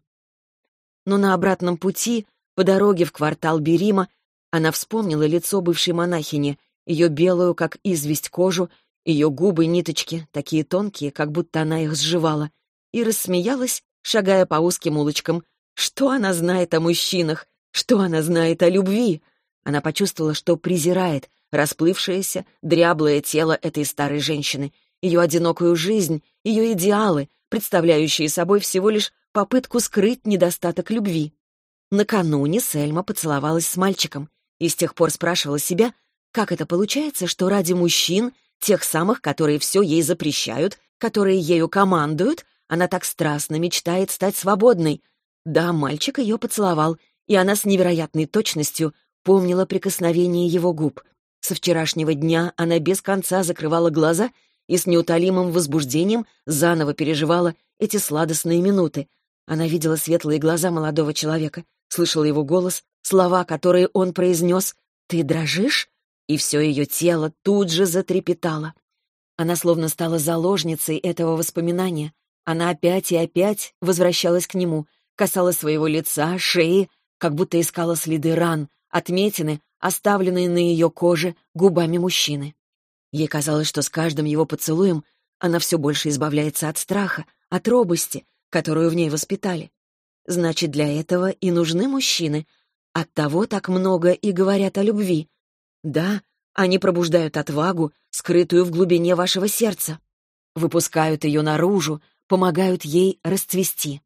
Но на обратном пути по дороге в квартал Берима она вспомнила лицо бывшей монахини, ее белую, как известь, кожу, ее губы ниточки, такие тонкие, как будто она их сживала, и рассмеялась, шагая по узким улочкам. Что она знает о мужчинах? Что она знает о любви? Она почувствовала, что презирает расплывшееся, дряблое тело этой старой женщины ее одинокую жизнь, ее идеалы, представляющие собой всего лишь попытку скрыть недостаток любви. Накануне Сельма поцеловалась с мальчиком и с тех пор спрашивала себя, как это получается, что ради мужчин, тех самых, которые все ей запрещают, которые ею командуют, она так страстно мечтает стать свободной. Да, мальчик ее поцеловал, и она с невероятной точностью помнила прикосновение его губ. Со вчерашнего дня она без конца закрывала глаза и с неутолимым возбуждением заново переживала эти сладостные минуты. Она видела светлые глаза молодого человека, слышала его голос, слова, которые он произнес «Ты дрожишь?» И все ее тело тут же затрепетало. Она словно стала заложницей этого воспоминания. Она опять и опять возвращалась к нему, касалась своего лица, шеи, как будто искала следы ран, отметины, оставленные на ее коже губами мужчины. Ей казалось, что с каждым его поцелуем она все больше избавляется от страха, от робости, которую в ней воспитали. Значит, для этого и нужны мужчины. Оттого так много и говорят о любви. Да, они пробуждают отвагу, скрытую в глубине вашего сердца. Выпускают ее наружу, помогают ей расцвести.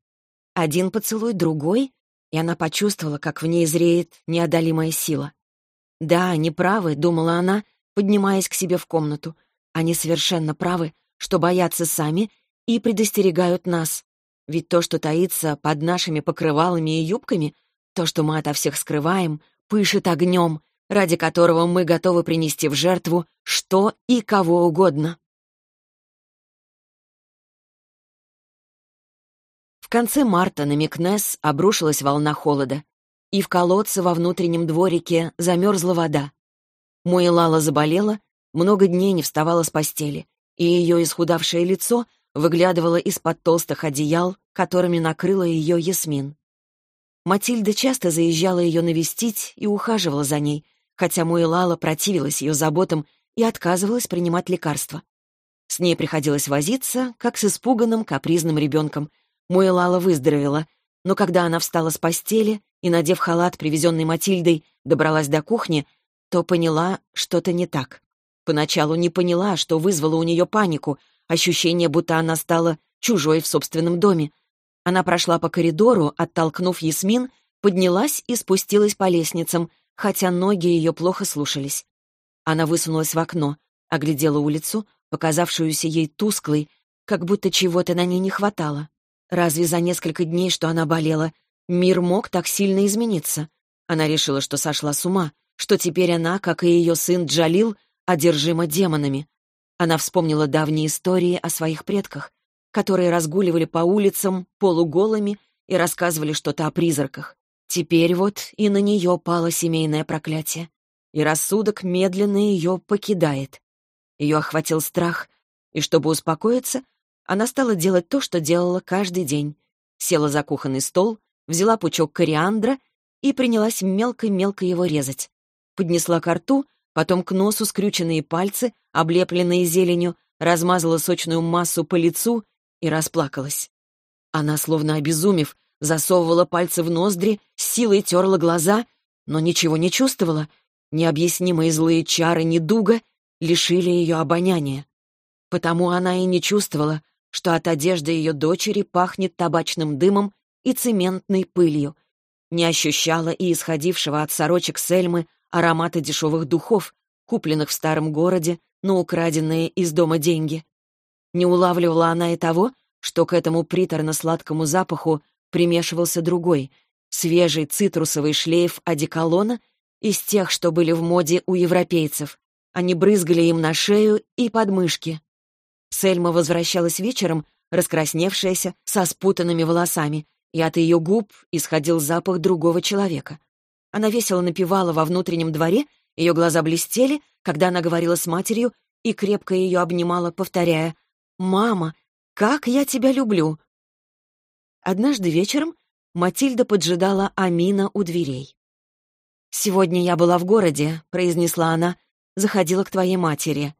Один поцелуй, другой, и она почувствовала, как в ней зреет неодолимая сила. «Да, они правы», — думала она, поднимаясь к себе в комнату. «Они совершенно правы, что боятся сами и предостерегают нас. Ведь то, что таится под нашими покрывалами и юбками, то, что мы ото всех скрываем, пышет огнем, ради которого мы готовы принести в жертву что и кого угодно. В конце марта на Микнес обрушилась волна холода, и в колодце во внутреннем дворике замерзла вода. Муэлала заболела, много дней не вставала с постели, и ее исхудавшее лицо выглядывала из-под толстых одеял, которыми накрыла ее Ясмин. Матильда часто заезжала ее навестить и ухаживала за ней, хотя Муэлала противилась ее заботам и отказывалась принимать лекарства. С ней приходилось возиться, как с испуганным капризным ребенком. Муэлала выздоровела, но когда она встала с постели и, надев халат, привезенный Матильдой, добралась до кухни, то поняла, что-то не так. Поначалу не поняла, что вызвало у нее панику, ощущение, будто она стала чужой в собственном доме. Она прошла по коридору, оттолкнув Ясмин, поднялась и спустилась по лестницам, хотя ноги ее плохо слушались. Она высунулась в окно, оглядела улицу, показавшуюся ей тусклой, как будто чего-то на ней не хватало. Разве за несколько дней, что она болела, мир мог так сильно измениться? Она решила, что сошла с ума, что теперь она, как и ее сын Джалил, одержима демонами. Она вспомнила давние истории о своих предках, которые разгуливали по улицам полуголыми и рассказывали что-то о призраках. Теперь вот и на нее пало семейное проклятие, и рассудок медленно ее покидает. Ее охватил страх, и чтобы успокоиться, она стала делать то, что делала каждый день. Села за кухонный стол, взяла пучок кориандра и принялась мелко-мелко его резать. Поднесла ко рту потом к носу скрюченные пальцы, облепленные зеленью, размазала сочную массу по лицу и расплакалась. Она, словно обезумев, засовывала пальцы в ноздри, с силой терла глаза, но ничего не чувствовала. Необъяснимые злые чары недуга лишили ее обоняния. Потому она и не чувствовала, что от одежды ее дочери пахнет табачным дымом и цементной пылью. Не ощущала и исходившего от сорочек Сельмы аромата дешевых духов, купленных в старом городе на украденные из дома деньги. Не улавливала она и того, что к этому приторно-сладкому запаху примешивался другой, свежий цитрусовый шлейф одеколона из тех, что были в моде у европейцев. Они брызгали им на шею и подмышки. Сельма возвращалась вечером, раскрасневшаяся, со спутанными волосами, и от ее губ исходил запах другого человека. Она весело напевала во внутреннем дворе, ее глаза блестели, когда она говорила с матерью и крепко ее обнимала, повторяя «Мама, как я тебя люблю!» Однажды вечером Матильда поджидала Амина у дверей. «Сегодня я была в городе», — произнесла она, — «заходила к твоей матери».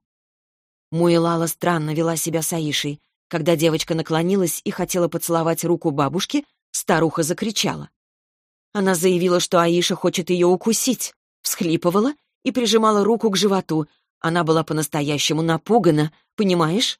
Муэлала странно вела себя с Аишей. Когда девочка наклонилась и хотела поцеловать руку бабушки, старуха закричала. Она заявила, что Аиша хочет ее укусить, всхлипывала и прижимала руку к животу. Она была по-настоящему напугана, понимаешь?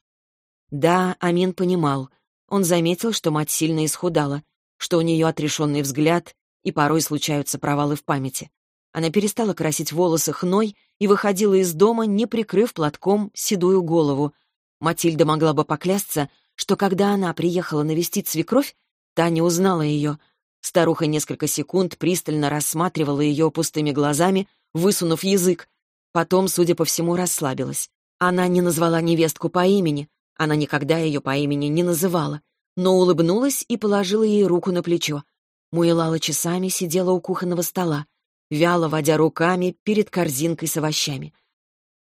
Да, Амин понимал. Он заметил, что мать сильно исхудала, что у нее отрешенный взгляд и порой случаются провалы в памяти. Она перестала красить волосы хной и выходила из дома, не прикрыв платком седую голову. Матильда могла бы поклясться, что когда она приехала навестить свекровь, та не узнала ее. Старуха несколько секунд пристально рассматривала ее пустыми глазами, высунув язык. Потом, судя по всему, расслабилась. Она не назвала невестку по имени, она никогда ее по имени не называла, но улыбнулась и положила ей руку на плечо. Муэлала часами сидела у кухонного стола вяло водя руками перед корзинкой с овощами.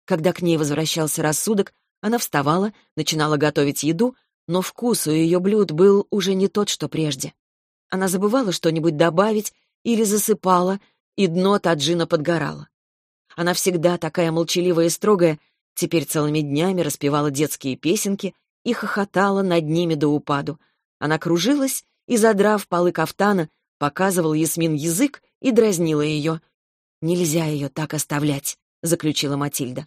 Когда к ней возвращался рассудок, она вставала, начинала готовить еду, но вкус у ее блюд был уже не тот, что прежде. Она забывала что-нибудь добавить или засыпала, и дно таджина подгорало. Она всегда такая молчаливая и строгая, теперь целыми днями распевала детские песенки и хохотала над ними до упаду. Она кружилась и, задрав полы кафтана, показывал Ясмин язык и дразнила ее. «Нельзя ее так оставлять», — заключила Матильда.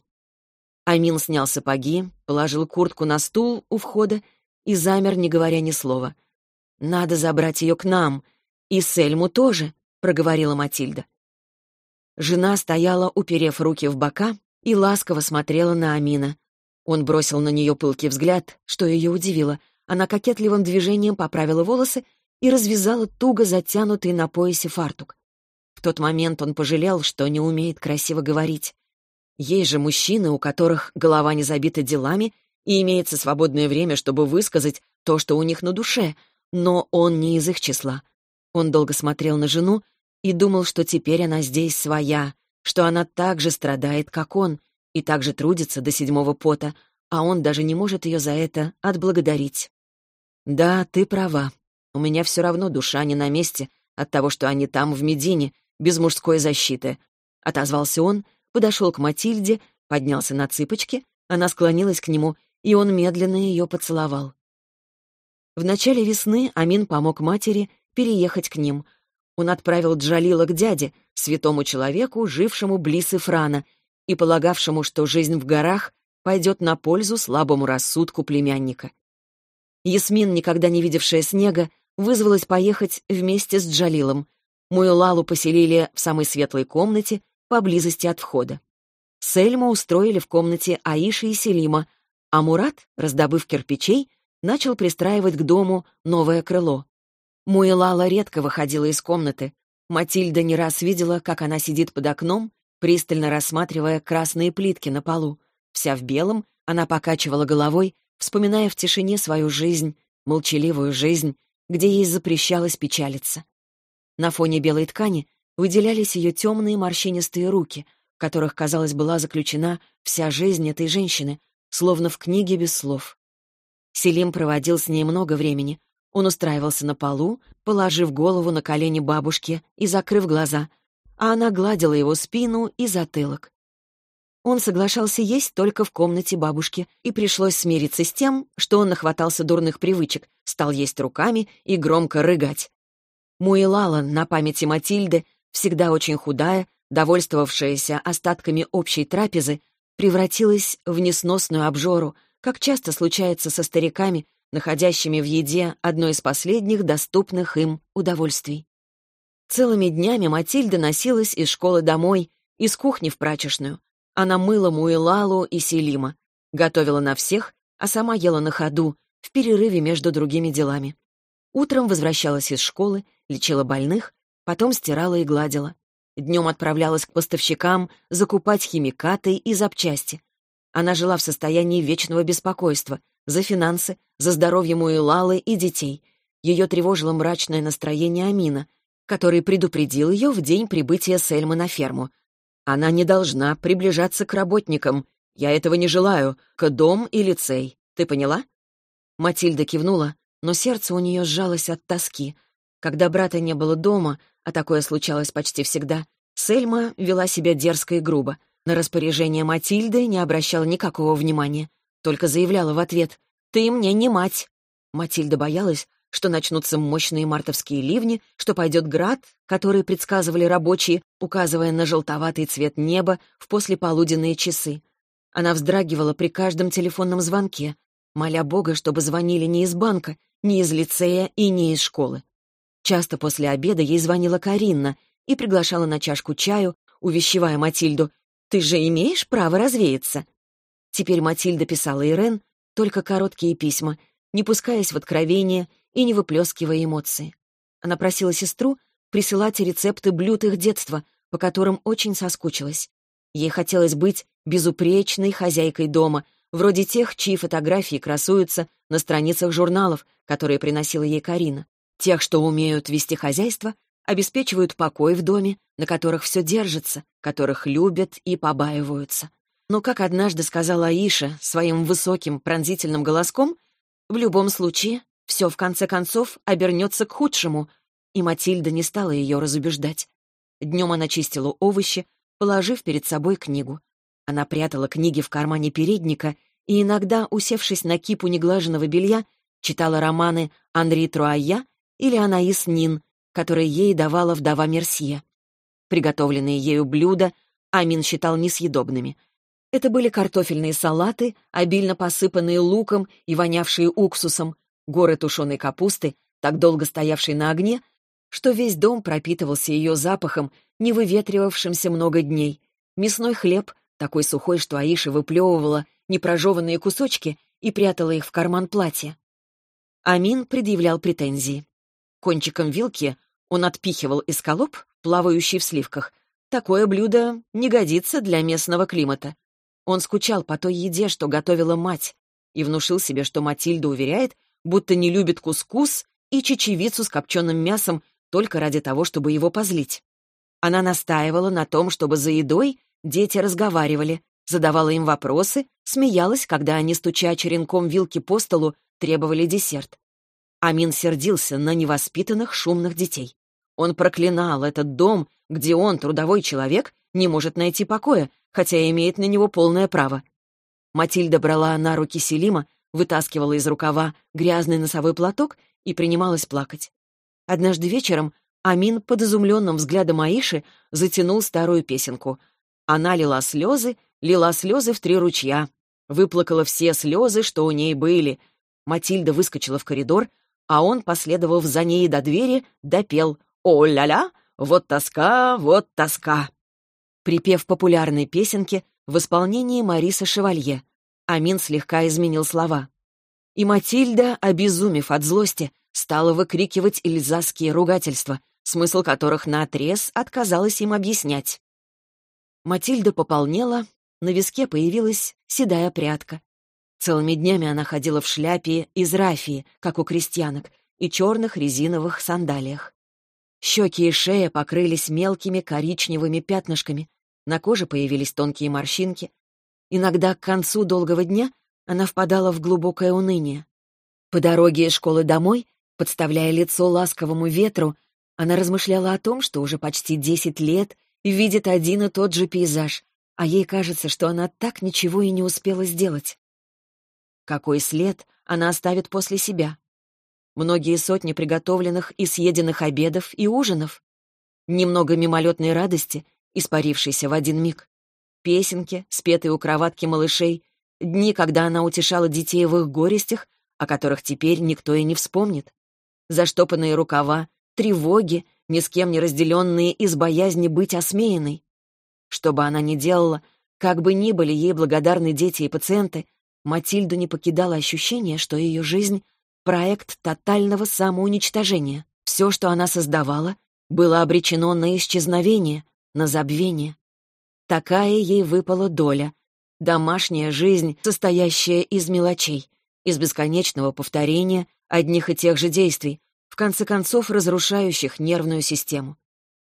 Амин снял сапоги, положил куртку на стул у входа и замер, не говоря ни слова. «Надо забрать ее к нам. И Сельму тоже», — проговорила Матильда. Жена стояла, уперев руки в бока, и ласково смотрела на Амина. Он бросил на нее пылкий взгляд, что ее удивило. Она кокетливым движением поправила волосы и развязала туго затянутый на поясе фартук. В тот момент он пожалел, что не умеет красиво говорить. Есть же мужчины, у которых голова не забита делами и имеется свободное время, чтобы высказать то, что у них на душе, но он не из их числа. Он долго смотрел на жену и думал, что теперь она здесь своя, что она так же страдает, как он, и так же трудится до седьмого пота, а он даже не может ее за это отблагодарить. «Да, ты права», у меня все равно душа не на месте от того, что они там, в Медине, без мужской защиты. Отозвался он, подошел к Матильде, поднялся на цыпочки, она склонилась к нему, и он медленно ее поцеловал. В начале весны Амин помог матери переехать к ним. Он отправил Джалила к дяде, святому человеку, жившему близ Ифрана, и полагавшему, что жизнь в горах пойдет на пользу слабому рассудку племянника. Ясмин, никогда не видевшая снега, вызвалась поехать вместе с Джалилом. Муэлалу поселили в самой светлой комнате, поблизости от входа. Сельму устроили в комнате Аиши и Селима, а Мурат, раздобыв кирпичей, начал пристраивать к дому новое крыло. Муэлала редко выходила из комнаты. Матильда не раз видела, как она сидит под окном, пристально рассматривая красные плитки на полу. Вся в белом, она покачивала головой, вспоминая в тишине свою жизнь, молчаливую жизнь, где ей запрещалось печалиться. На фоне белой ткани выделялись ее темные морщинистые руки, в которых, казалось, была заключена вся жизнь этой женщины, словно в книге без слов. Селим проводил с ней много времени. Он устраивался на полу, положив голову на колени бабушки и закрыв глаза, а она гладила его спину и затылок. Он соглашался есть только в комнате бабушки, и пришлось смириться с тем, что он нахватался дурных привычек, стал есть руками и громко рыгать. Муилала на памяти Матильды, всегда очень худая, довольствовавшаяся остатками общей трапезы, превратилась в несносную обжору, как часто случается со стариками, находящими в еде одно из последних доступных им удовольствий. Целыми днями Матильда носилась из школы домой, из кухни в прачечную, она мыла Муэлалу и Селима, готовила на всех, а сама ела на ходу, в перерыве между другими делами. Утром возвращалась из школы, лечила больных, потом стирала и гладила. Днем отправлялась к поставщикам закупать химикаты и запчасти. Она жила в состоянии вечного беспокойства за финансы, за здоровье Муэлалы и детей. Ее тревожило мрачное настроение Амина, который предупредил ее в день прибытия Сельмы на ферму. Она не должна приближаться к работникам. Я этого не желаю, к дом и лицей. Ты поняла?» Матильда кивнула, но сердце у нее сжалось от тоски. Когда брата не было дома, а такое случалось почти всегда, Сельма вела себя дерзко и грубо. На распоряжение Матильды не обращала никакого внимания, только заявляла в ответ «Ты мне не мать». Матильда боялась, что начнутся мощные мартовские ливни, что пойдет град, который предсказывали рабочие, указывая на желтоватый цвет неба в послеполуденные часы. Она вздрагивала при каждом телефонном звонке. моля Бога, чтобы звонили не из банка, не из лицея и не из школы. Часто после обеда ей звонила Каринна и приглашала на чашку чаю, увещевая Матильду «Ты же имеешь право развеяться?» Теперь Матильда писала Ирен только короткие письма, не пускаясь в откровения и не выплескивая эмоции. Она просила сестру присылать рецепты блюд их детства, по которым очень соскучилась. Ей хотелось быть безупречной хозяйкой дома, вроде тех, чьи фотографии красуются на страницах журналов, которые приносила ей Карина. Тех, что умеют вести хозяйство, обеспечивают покой в доме, на которых все держится, которых любят и побаиваются. Но, как однажды сказала Аиша своим высоким пронзительным голоском, в любом случае все в конце концов обернется к худшему, и Матильда не стала ее разубеждать. Днем она чистила овощи, положив перед собой книгу. Она прятала книги в кармане передника и иногда, усевшись на кипу неглаженного белья, читала романы Анри Труая или Анаис Нин, которые ей давала вдова Мерсье. Приготовленные ею блюда Амин считал несъедобными. Это были картофельные салаты, обильно посыпанные луком и вонявшие уксусом, горы тушеной капусты, так долго стоявшей на огне, что весь дом пропитывался ее запахом, не выветривавшимся много дней. Мясной хлеб, такой сухой, что Аиша выплевывала непрожеванные кусочки и прятала их в карман платья. Амин предъявлял претензии. Кончиком вилки он отпихивал эскалоп, плавающий в сливках. Такое блюдо не годится для местного климата. Он скучал по той еде, что готовила мать, и внушил себе, что Матильда уверяет, будто не любит кускус и чечевицу с копченым мясом только ради того, чтобы его позлить. Она настаивала на том, чтобы за едой дети разговаривали, задавала им вопросы, смеялась, когда они, стуча черенком вилки по столу, требовали десерт. Амин сердился на невоспитанных шумных детей. Он проклинал этот дом, где он, трудовой человек, не может найти покоя, хотя имеет на него полное право. Матильда брала на руки Селима, вытаскивала из рукава грязный носовой платок и принималась плакать. Однажды вечером Амин под изумленным взглядом Аиши затянул старую песенку. Она лила слезы, лила слезы в три ручья, выплакала все слезы, что у ней были. Матильда выскочила в коридор, а он, последовав за ней до двери, допел «О-ля-ля! Вот тоска, вот тоска!» Припев популярной песенки в исполнении Мариса Шевалье. Амин слегка изменил слова. И Матильда, обезумев от злости, стала выкрикивать ильзасские ругательства, смысл которых наотрез отказалась им объяснять. Матильда пополнела, на виске появилась седая прядка. Целыми днями она ходила в шляпе из рафии, как у крестьянок, и черных резиновых сандалиях. Щеки и шея покрылись мелкими коричневыми пятнышками, на коже появились тонкие морщинки. Иногда к концу долгого дня она впадала в глубокое уныние. По дороге из школы домой, подставляя лицо ласковому ветру, она размышляла о том, что уже почти десять лет видит один и тот же пейзаж, а ей кажется, что она так ничего и не успела сделать. Какой след она оставит после себя? Многие сотни приготовленных и съеденных обедов и ужинов. Немного мимолетной радости испарившийся в один миг. Песенки, спетые у кроватки малышей, дни, когда она утешала детей в их горестях, о которых теперь никто и не вспомнит. Заштопанные рукава, тревоги, ни с кем не разделенные из боязни быть осмеянной. Что бы она ни делала, как бы ни были ей благодарны дети и пациенты, Матильду не покидало ощущение, что ее жизнь — проект тотального самоуничтожения. Все, что она создавала, было обречено на исчезновение, на забвение. Такая ей выпала доля. Домашняя жизнь, состоящая из мелочей, из бесконечного повторения одних и тех же действий, в конце концов разрушающих нервную систему.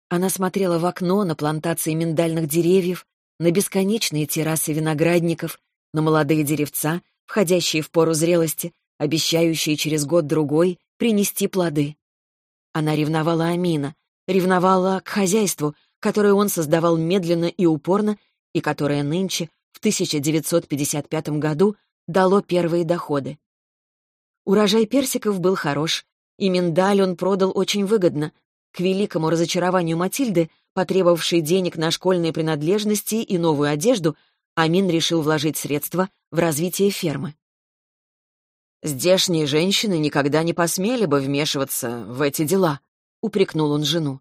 Она смотрела в окно на плантации миндальных деревьев, на бесконечные террасы виноградников, на молодые деревца, входящие в пору зрелости, обещающие через год-другой принести плоды. Она ревновала Амина, ревновала к хозяйству, которое он создавал медленно и упорно, и которое нынче, в 1955 году, дало первые доходы. Урожай персиков был хорош, и миндаль он продал очень выгодно, к великому разочарованию Матильды, потребовавшей денег на школьные принадлежности и новую одежду, Амин решил вложить средства в развитие фермы. «Здешние женщины никогда не посмели бы вмешиваться в эти дела», — упрекнул он жену.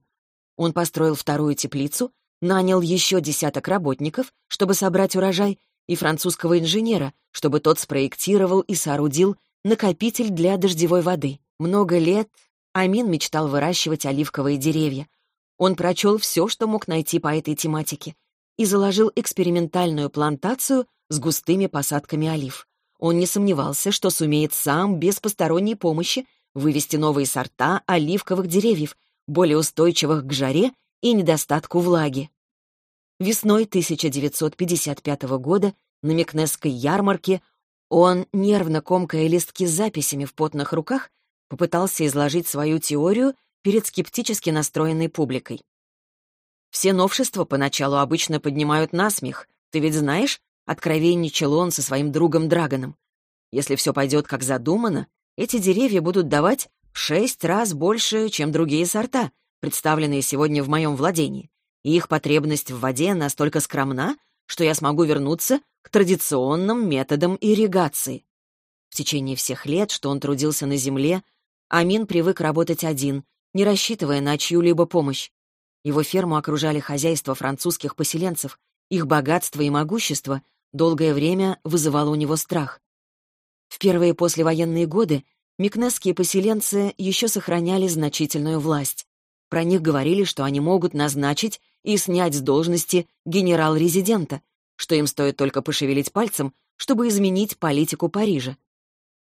Он построил вторую теплицу, нанял еще десяток работников, чтобы собрать урожай, и французского инженера, чтобы тот спроектировал и соорудил накопитель для дождевой воды. Много лет Амин мечтал выращивать оливковые деревья. Он прочел все, что мог найти по этой тематике, и заложил экспериментальную плантацию с густыми посадками олив. Он не сомневался, что сумеет сам, без посторонней помощи, вывести новые сорта оливковых деревьев, более устойчивых к жаре и недостатку влаги. Весной 1955 года на Микнесской ярмарке он, нервно комкая листки с записями в потных руках, попытался изложить свою теорию перед скептически настроенной публикой. «Все новшества поначалу обычно поднимают насмех. Ты ведь знаешь?» — откровенничал он со своим другом Драгоном. «Если все пойдет как задумано, эти деревья будут давать в шесть раз больше, чем другие сорта, представленные сегодня в моем владении, и их потребность в воде настолько скромна, что я смогу вернуться к традиционным методам ирригации. В течение всех лет, что он трудился на земле, Амин привык работать один, не рассчитывая на чью-либо помощь. Его ферму окружали хозяйства французских поселенцев, их богатство и могущество долгое время вызывало у него страх. В первые послевоенные годы микнесские поселенцы еще сохраняли значительную власть. Про них говорили, что они могут назначить и снять с должности генерал-резидента, что им стоит только пошевелить пальцем, чтобы изменить политику Парижа.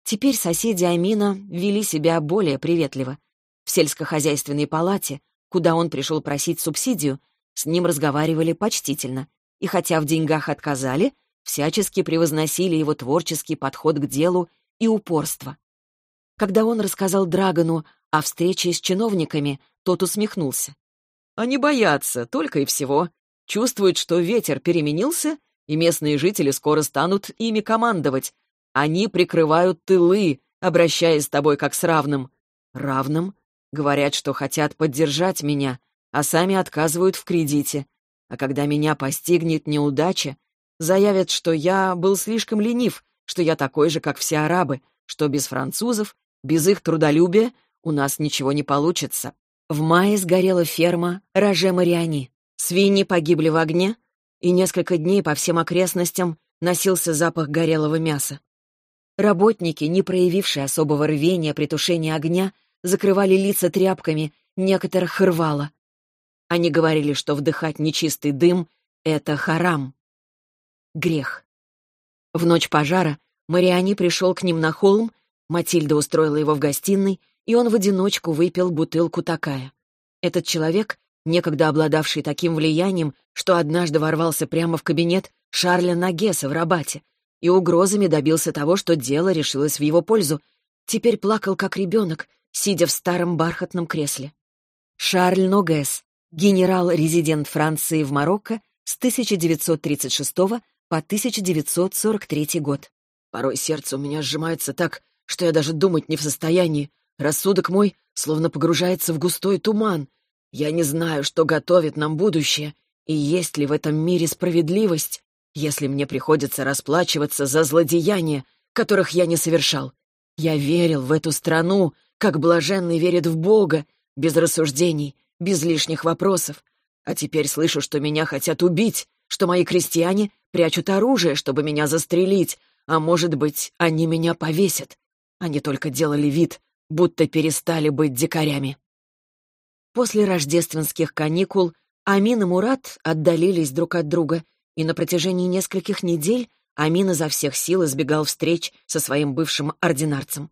Теперь соседи Амина вели себя более приветливо. В сельскохозяйственной палате, куда он пришел просить субсидию, с ним разговаривали почтительно, и хотя в деньгах отказали, всячески превозносили его творческий подход к делу и упорство. Когда он рассказал Драгону о встрече с чиновниками, тот усмехнулся. Они боятся, только и всего. Чувствуют, что ветер переменился, и местные жители скоро станут ими командовать. Они прикрывают тылы, обращаясь с тобой как с равным. Равным? Говорят, что хотят поддержать меня, а сами отказывают в кредите. А когда меня постигнет неудача, заявят, что я был слишком ленив, что я такой же, как все арабы, что без французов, без их трудолюбия у нас ничего не получится. В мае сгорела ферма Роже Мариани. Свиньи погибли в огне, и несколько дней по всем окрестностям носился запах горелого мяса. Работники, не проявившие особого рвения при тушении огня, закрывали лица тряпками, некоторых рвало. Они говорили, что вдыхать нечистый дым — это харам. Грех. В ночь пожара Мариани пришел к ним на холм, Матильда устроила его в гостиной, и он в одиночку выпил бутылку такая. Этот человек, некогда обладавший таким влиянием, что однажды ворвался прямо в кабинет Шарля Нагеса в Рабате и угрозами добился того, что дело решилось в его пользу, теперь плакал как ребенок, сидя в старом бархатном кресле. Шарль Ногес, генерал-резидент Франции в Марокко с 1936 по 1943 год. Порой сердце у меня сжимается так, что я даже думать не в состоянии, Рассудок мой словно погружается в густой туман. Я не знаю, что готовит нам будущее, и есть ли в этом мире справедливость, если мне приходится расплачиваться за злодеяния, которых я не совершал. Я верил в эту страну, как блаженный верит в Бога, без рассуждений, без лишних вопросов. А теперь слышу, что меня хотят убить, что мои крестьяне прячут оружие, чтобы меня застрелить, а может быть, они меня повесят. Они только делали вид, будто перестали быть дикарями. После рождественских каникул Амин и Мурат отдалились друг от друга, и на протяжении нескольких недель Амин изо всех сил избегал встреч со своим бывшим ординарцем.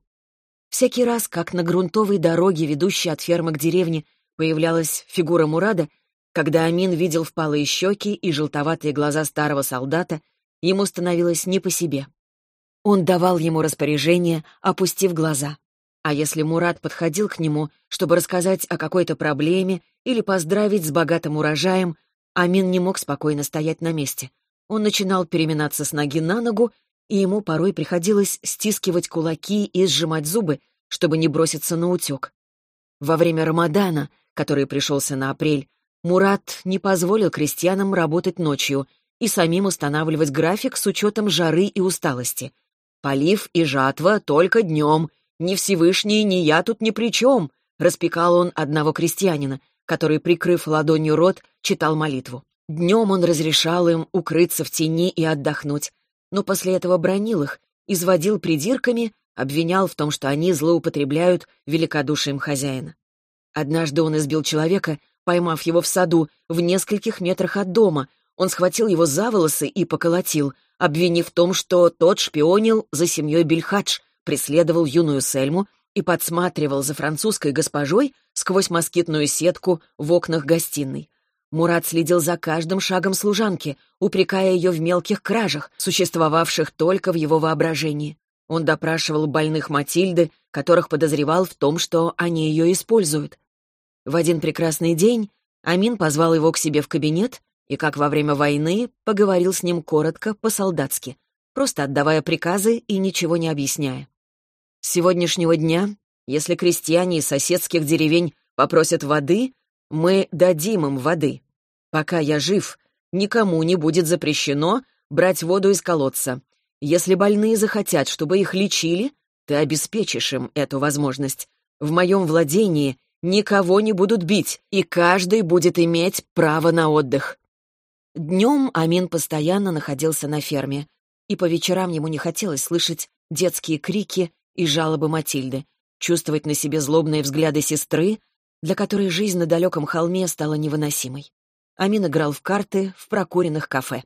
Всякий раз, как на грунтовой дороге, ведущей от фермы к деревне, появлялась фигура Мурада, когда Амин видел впалые щеки и желтоватые глаза старого солдата, ему становилось не по себе. Он давал ему распоряжение, опустив глаза. А если Мурат подходил к нему, чтобы рассказать о какой-то проблеме или поздравить с богатым урожаем, Амин не мог спокойно стоять на месте. Он начинал переминаться с ноги на ногу, и ему порой приходилось стискивать кулаки и сжимать зубы, чтобы не броситься на утек. Во время Рамадана, который пришелся на апрель, Мурат не позволил крестьянам работать ночью и самим устанавливать график с учетом жары и усталости. «Полив и жатва только днем. Ни Всевышний, ни я тут ни при чем», — распекал он одного крестьянина, который, прикрыв ладонью рот, читал молитву. Днем он разрешал им укрыться в тени и отдохнуть, но после этого бронил их, изводил придирками, обвинял в том, что они злоупотребляют великодушием хозяина. Однажды он избил человека, поймав его в саду, в нескольких метрах от дома. Он схватил его за волосы и поколотил, обвинив в том, что тот шпионил за семьей Бельхадж, преследовал юную Сельму и подсматривал за французской госпожой сквозь москитную сетку в окнах гостиной. Мурат следил за каждым шагом служанки, упрекая ее в мелких кражах, существовавших только в его воображении. Он допрашивал больных Матильды, которых подозревал в том, что они ее используют. В один прекрасный день Амин позвал его к себе в кабинет и, как во время войны, поговорил с ним коротко, по-солдатски, просто отдавая приказы и ничего не объясняя. С сегодняшнего дня, если крестьяне из соседских деревень попросят воды, мы дадим им воды. Пока я жив, никому не будет запрещено брать воду из колодца. Если больные захотят, чтобы их лечили, ты обеспечишь им эту возможность. В моем владении никого не будут бить, и каждый будет иметь право на отдых. Днем Амин постоянно находился на ферме, и по вечерам ему не хотелось слышать детские крики и жалобы Матильды, чувствовать на себе злобные взгляды сестры, для которой жизнь на далеком холме стала невыносимой. Амин играл в карты в прокуренных кафе.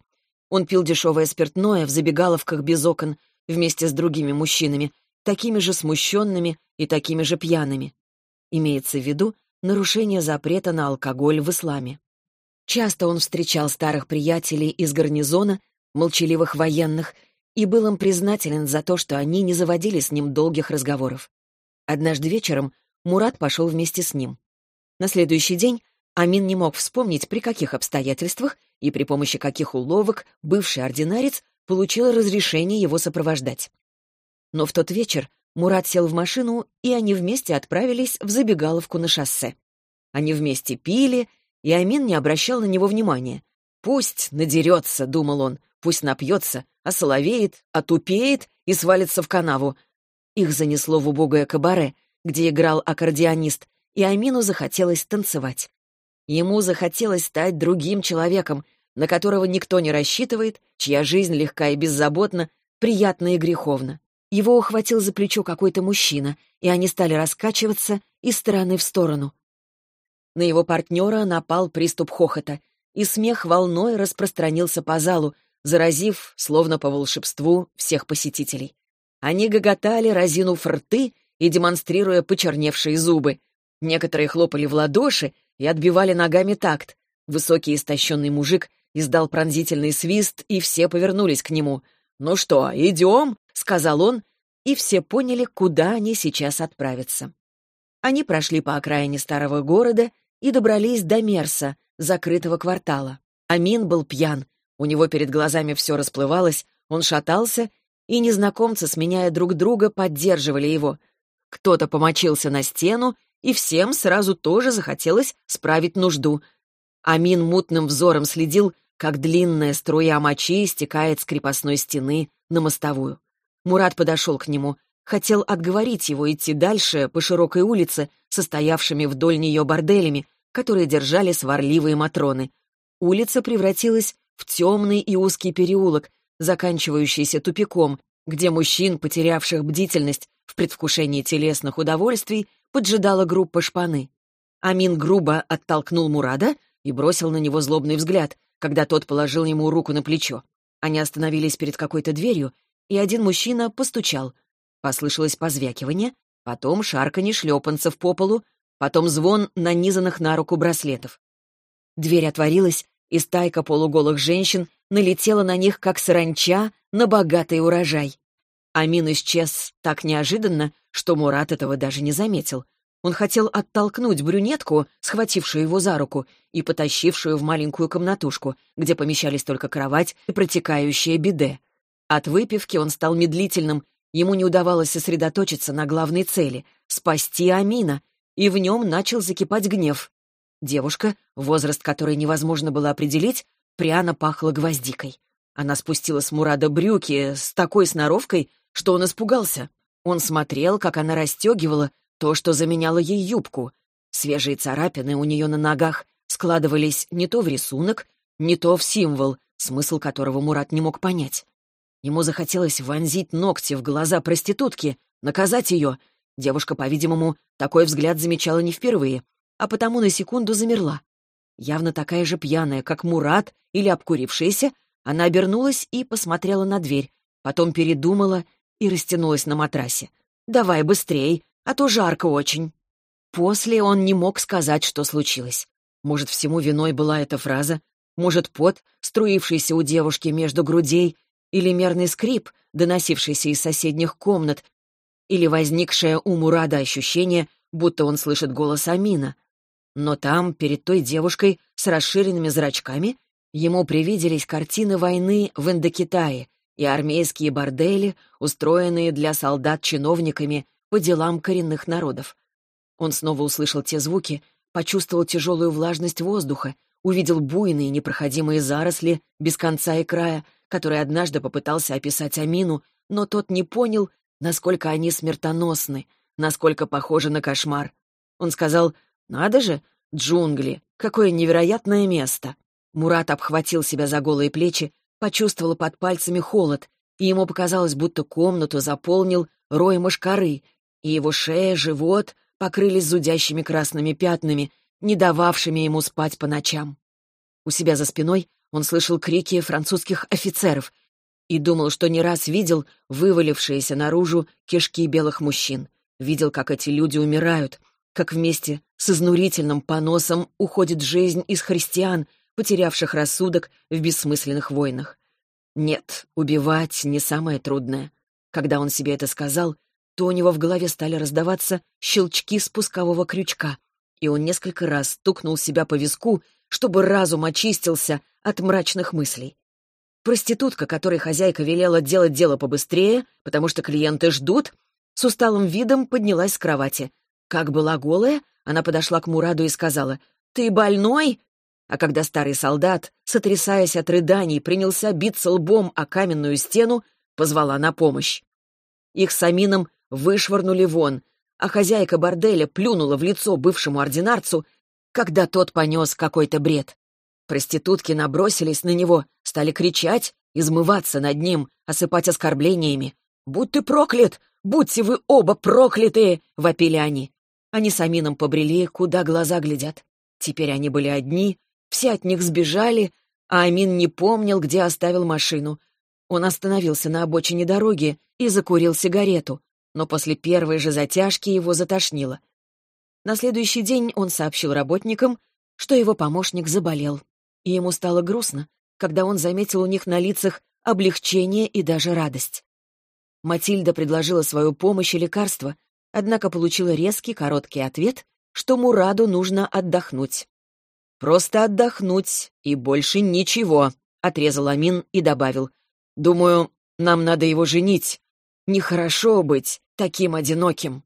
Он пил дешевое спиртное в забегаловках без окон вместе с другими мужчинами, такими же смущенными и такими же пьяными. Имеется в виду нарушение запрета на алкоголь в исламе. Часто он встречал старых приятелей из гарнизона, молчаливых военных, и был им признателен за то, что они не заводили с ним долгих разговоров. Однажды вечером Мурат пошел вместе с ним. На следующий день Амин не мог вспомнить, при каких обстоятельствах и при помощи каких уловок бывший ординарец получил разрешение его сопровождать. Но в тот вечер Мурат сел в машину, и они вместе отправились в забегаловку на шоссе. Они вместе пили, и Амин не обращал на него внимания. «Пусть надерется», — думал он, — «пусть напьется, осоловеет, отупеет и свалится в канаву». Их занесло в убогое кабаре, где играл аккордеонист, и Амину захотелось танцевать. Ему захотелось стать другим человеком, на которого никто не рассчитывает, чья жизнь легка и беззаботна, приятна и греховна. Его ухватил за плечо какой-то мужчина, и они стали раскачиваться из стороны в сторону. На его партнера напал приступ хохота, и смех волной распространился по залу, заразив, словно по волшебству, всех посетителей. Они гоготали, разинув рты и демонстрируя почерневшие зубы. Некоторые хлопали в ладоши и отбивали ногами такт. Высокий истощенный мужик издал пронзительный свист, и все повернулись к нему. «Ну что, идем?» — сказал он, и все поняли, куда они сейчас отправятся. Они прошли по окраине старого города и добрались до Мерса, закрытого квартала. Амин был пьян, у него перед глазами все расплывалось, он шатался, и незнакомцы, сменяя друг друга, поддерживали его. Кто-то помочился на стену, и всем сразу тоже захотелось справить нужду. Амин мутным взором следил, как длинная струя мочи стекает с крепостной стены на мостовую. Мурат подошел к нему, хотел отговорить его идти дальше по широкой улице, состоявшими вдоль нее борделями, которые держали сварливые матроны. Улица превратилась в темный и узкий переулок, заканчивающийся тупиком, где мужчин, потерявших бдительность в предвкушении телесных удовольствий, поджидала группа шпаны. Амин грубо оттолкнул Мурада и бросил на него злобный взгляд, когда тот положил ему руку на плечо. Они остановились перед какой-то дверью, и один мужчина постучал. Послышалось позвякивание, потом шарканье шлепанцев по полу, потом звон нанизанных на руку браслетов. Дверь отворилась, и стайка полуголых женщин налетела на них, как саранча, на богатый урожай. Амин исчез так неожиданно, что Мурат этого даже не заметил. Он хотел оттолкнуть брюнетку, схватившую его за руку и потащившую в маленькую комнатушку, где помещались только кровать и протекающее биде. От выпивки он стал медлительным, ему не удавалось сосредоточиться на главной цели — спасти Амина, и в нем начал закипать гнев. Девушка, возраст которой невозможно было определить, пряно пахла гвоздикой. Она спустила с Мурада брюки с такой сноровкой, что он испугался. Он смотрел, как она расстегивала то, что заменяло ей юбку. Свежие царапины у нее на ногах складывались не то в рисунок, не то в символ, смысл которого Мурат не мог понять. Ему захотелось вонзить ногти в глаза проститутки, наказать ее. Девушка, по-видимому, такой взгляд замечала не впервые, а потому на секунду замерла. Явно такая же пьяная, как Мурат или обкурившаяся, она обернулась и посмотрела на дверь, потом передумала и растянулась на матрасе. «Давай быстрей, а то жарко очень». После он не мог сказать, что случилось. Может, всему виной была эта фраза, может, пот, струившийся у девушки между грудей, или мерный скрип, доносившийся из соседних комнат, или возникшее у Мурада ощущение, будто он слышит голос Амина. Но там, перед той девушкой с расширенными зрачками, ему привиделись картины войны в Индокитае и армейские бордели, устроенные для солдат чиновниками по делам коренных народов. Он снова услышал те звуки, почувствовал тяжелую влажность воздуха, увидел буйные непроходимые заросли без конца и края, которые однажды попытался описать Амину, но тот не понял, насколько они смертоносны, насколько похожи на кошмар. Он сказал, «Надо же, джунгли, какое невероятное место!» Мурат обхватил себя за голые плечи, почувствовал под пальцами холод, и ему показалось, будто комнату заполнил рой мошкары, и его шея, живот покрылись зудящими красными пятнами, не дававшими ему спать по ночам. У себя за спиной он слышал крики французских офицеров и думал, что не раз видел вывалившиеся наружу кишки белых мужчин, видел, как эти люди умирают, как вместе с изнурительным поносом уходит жизнь из христиан, потерявших рассудок в бессмысленных войнах. Нет, убивать не самое трудное. Когда он себе это сказал, то у него в голове стали раздаваться щелчки спускового крючка, и он несколько раз стукнул себя по виску, чтобы разум очистился от мрачных мыслей. Проститутка, которой хозяйка велела делать дело побыстрее, потому что клиенты ждут, с усталым видом поднялась с кровати. Как была голая, она подошла к Мураду и сказала, «Ты больной?» А когда старый солдат, сотрясаясь от рыданий, принялся биться лбом о каменную стену, позвала на помощь. Их с Амином вышвырнули вон, а хозяйка борделя плюнула в лицо бывшему ординарцу, когда тот понес какой-то бред. Проститутки набросились на него, стали кричать, измываться над ним, осыпать оскорблениями. «Будь ты проклят! Будьте вы оба проклятые!» — вопили они. Они с Амином побрели, куда глаза глядят. Теперь они были одни, все от них сбежали, а Амин не помнил, где оставил машину. Он остановился на обочине дороги и закурил сигарету но после первой же затяжки его затошнило. На следующий день он сообщил работникам, что его помощник заболел, и ему стало грустно, когда он заметил у них на лицах облегчение и даже радость. Матильда предложила свою помощь и лекарство, однако получила резкий короткий ответ, что Мураду нужно отдохнуть. «Просто отдохнуть, и больше ничего», — отрезал Амин и добавил. «Думаю, нам надо его женить. Нехорошо быть таким одиноким.